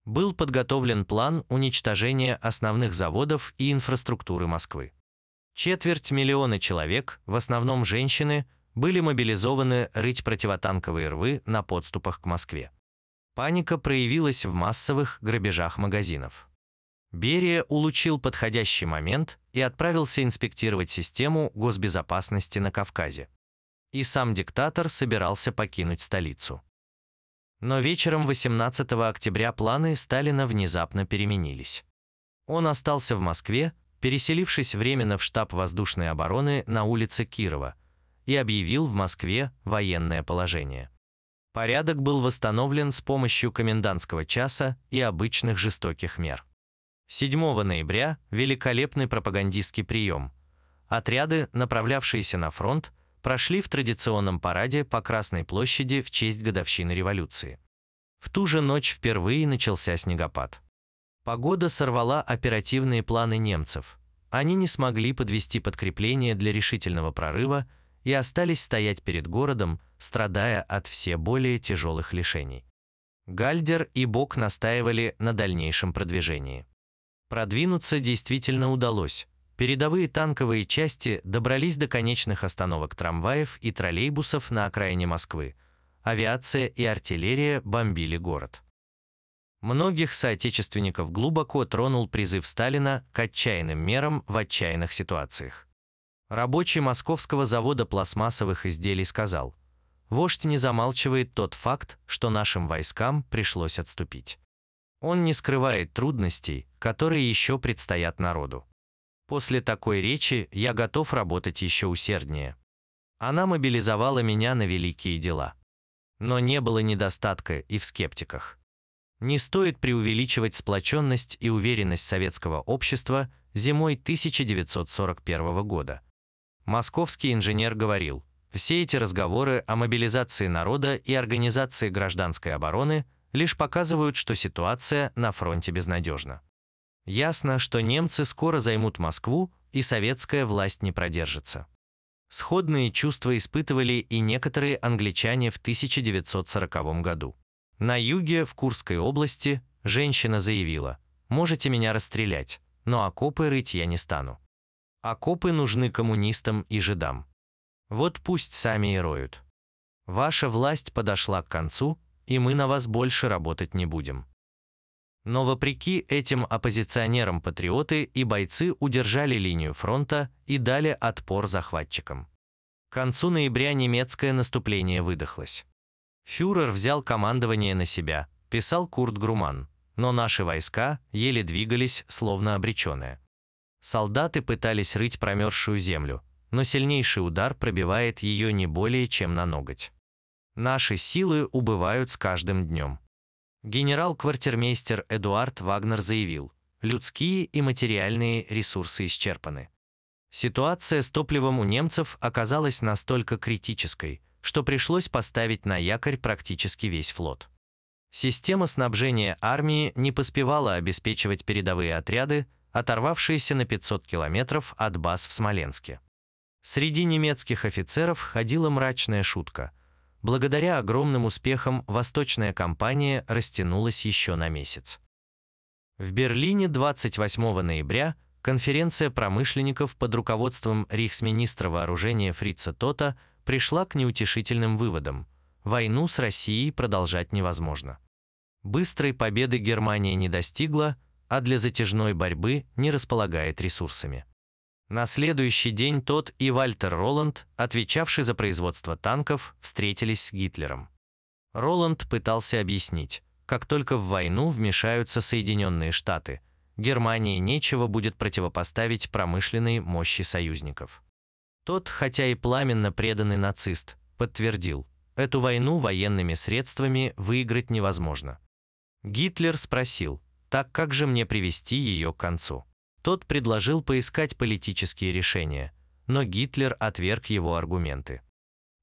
Был подготовлен план уничтожения основных заводов и инфраструктуры Москвы. Четверть миллиона человек, в основном женщины, были мобилизованы рыть противотанковые рвы на подступах к Москве. Паника проявилась в массовых грабежах магазинов. Берия улучил подходящий момент и отправился инспектировать систему госбезопасности на Кавказе. И сам диктатор собирался покинуть столицу. Но вечером 18 октября планы Сталина внезапно переменились. Он остался в Москве, переселившись временно в штаб воздушной обороны на улице Кирова, и объявил в Москве военное положение. Порядок был восстановлен с помощью комендантского часа и обычных жестоких мер. 7 ноября – великолепный пропагандистский прием. Отряды, направлявшиеся на фронт, прошли в традиционном параде по Красной площади в честь годовщины революции. В ту же ночь впервые начался снегопад. Погода сорвала оперативные планы немцев. Они не смогли подвести подкрепление для решительного прорыва и остались стоять перед городом, страдая от все более тяжелых лишений. Гальдер и Бок настаивали на дальнейшем продвижении. Продвинуться действительно удалось. Передовые танковые части добрались до конечных остановок трамваев и троллейбусов на окраине Москвы. Авиация и артиллерия бомбили город. Многих соотечественников глубоко тронул призыв Сталина к отчаянным мерам в отчаянных ситуациях. Рабочий московского завода пластмассовых изделий сказал, «Вождь не замалчивает тот факт, что нашим войскам пришлось отступить. Он не скрывает трудностей, которые еще предстоят народу. После такой речи я готов работать еще усерднее. Она мобилизовала меня на великие дела. Но не было недостатка и в скептиках. Не стоит преувеличивать сплоченность и уверенность советского общества зимой 1941 года. Московский инженер говорил, все эти разговоры о мобилизации народа и организации гражданской обороны лишь показывают, что ситуация на фронте безнадежна. Ясно, что немцы скоро займут Москву, и советская власть не продержится. Сходные чувства испытывали и некоторые англичане в 1940 году. На юге, в Курской области, женщина заявила, «Можете меня расстрелять, но окопы рыть я не стану. Окопы нужны коммунистам и жидам. Вот пусть сами и роют. Ваша власть подошла к концу, и мы на вас больше работать не будем. Но вопреки этим оппозиционерам патриоты и бойцы удержали линию фронта и дали отпор захватчикам. К концу ноября немецкое наступление выдохлось. Фюрер взял командование на себя, писал Курт Груман, но наши войска еле двигались, словно обреченные. Солдаты пытались рыть промерзшую землю, но сильнейший удар пробивает ее не более чем на ноготь. Наши силы убывают с каждым днем. Генерал-квартирмейстер Эдуард Вагнер заявил, людские и материальные ресурсы исчерпаны. Ситуация с топливом у немцев оказалась настолько критической, что пришлось поставить на якорь практически весь флот. Система снабжения армии не поспевала обеспечивать передовые отряды, оторвавшиеся на 500 километров от баз в Смоленске. Среди немецких офицеров ходила мрачная шутка – Благодаря огромным успехам восточная кампания растянулась еще на месяц. В Берлине 28 ноября конференция промышленников под руководством рейхсминистра вооружения Фрица Тота пришла к неутешительным выводам. Войну с Россией продолжать невозможно. Быстрой победы Германия не достигла, а для затяжной борьбы не располагает ресурсами. На следующий день тот и Вальтер Роланд, отвечавший за производство танков, встретились с Гитлером. Роланд пытался объяснить, как только в войну вмешаются Соединенные Штаты, Германии нечего будет противопоставить промышленной мощи союзников. Тот, хотя и пламенно преданный нацист, подтвердил, эту войну военными средствами выиграть невозможно. Гитлер спросил, так как же мне привести ее к концу? Тот предложил поискать политические решения, но Гитлер отверг его аргументы.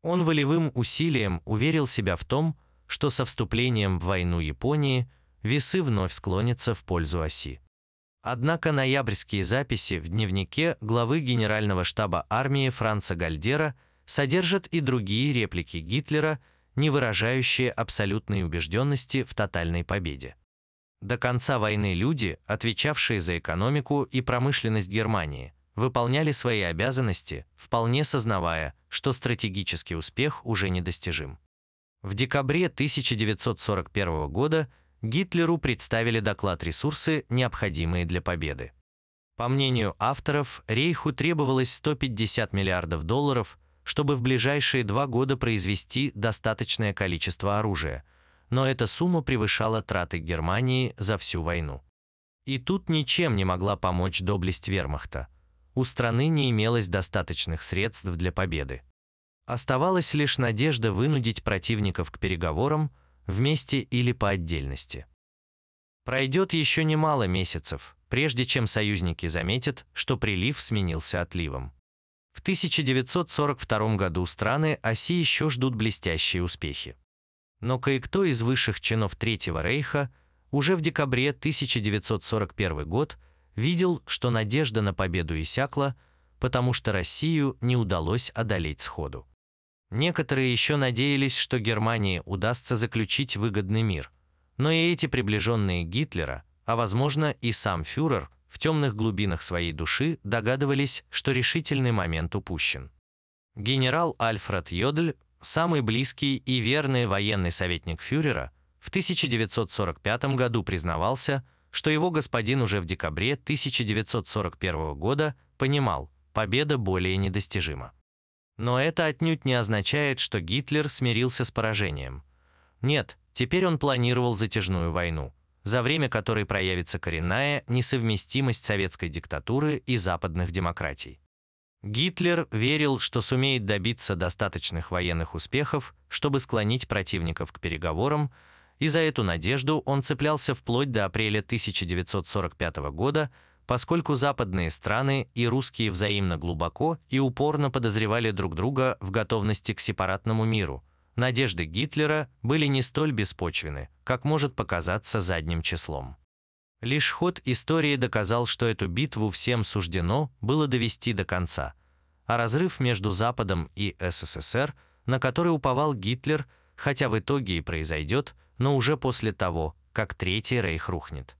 Он волевым усилием уверил себя в том, что со вступлением в войну Японии весы вновь склонятся в пользу оси. Однако ноябрьские записи в дневнике главы Генерального штаба армии Франца Гальдера содержат и другие реплики Гитлера, не выражающие абсолютной убежденности в тотальной победе. До конца войны люди, отвечавшие за экономику и промышленность Германии, выполняли свои обязанности, вполне сознавая, что стратегический успех уже недостижим. В декабре 1941 года Гитлеру представили доклад «Ресурсы, необходимые для победы». По мнению авторов, Рейху требовалось 150 миллиардов долларов, чтобы в ближайшие два года произвести достаточное количество оружия – но эта сумма превышала траты Германии за всю войну. И тут ничем не могла помочь доблесть вермахта. У страны не имелось достаточных средств для победы. Оставалась лишь надежда вынудить противников к переговорам вместе или по отдельности. Пройдет еще немало месяцев, прежде чем союзники заметят, что прилив сменился отливом. В 1942 году страны оси еще ждут блестящие успехи но кое-кто из высших чинов Третьего Рейха уже в декабре 1941 год видел, что надежда на победу иссякла, потому что Россию не удалось одолеть сходу. Некоторые еще надеялись, что Германии удастся заключить выгодный мир, но и эти приближенные Гитлера, а возможно и сам фюрер, в темных глубинах своей души догадывались, что решительный момент упущен. Генерал Альфред Йодль самый близкий и верный военный советник фюрера, в 1945 году признавался, что его господин уже в декабре 1941 года понимал, победа более недостижима. Но это отнюдь не означает, что Гитлер смирился с поражением. Нет, теперь он планировал затяжную войну, за время которой проявится коренная несовместимость советской диктатуры и западных демократий. Гитлер верил, что сумеет добиться достаточных военных успехов, чтобы склонить противников к переговорам, и за эту надежду он цеплялся вплоть до апреля 1945 года, поскольку западные страны и русские взаимно глубоко и упорно подозревали друг друга в готовности к сепаратному миру. Надежды Гитлера были не столь беспочвены, как может показаться задним числом. Лишь ход истории доказал, что эту битву всем суждено было довести до конца, а разрыв между Западом и СССР, на который уповал Гитлер, хотя в итоге и произойдет, но уже после того, как Третий Рейх рухнет.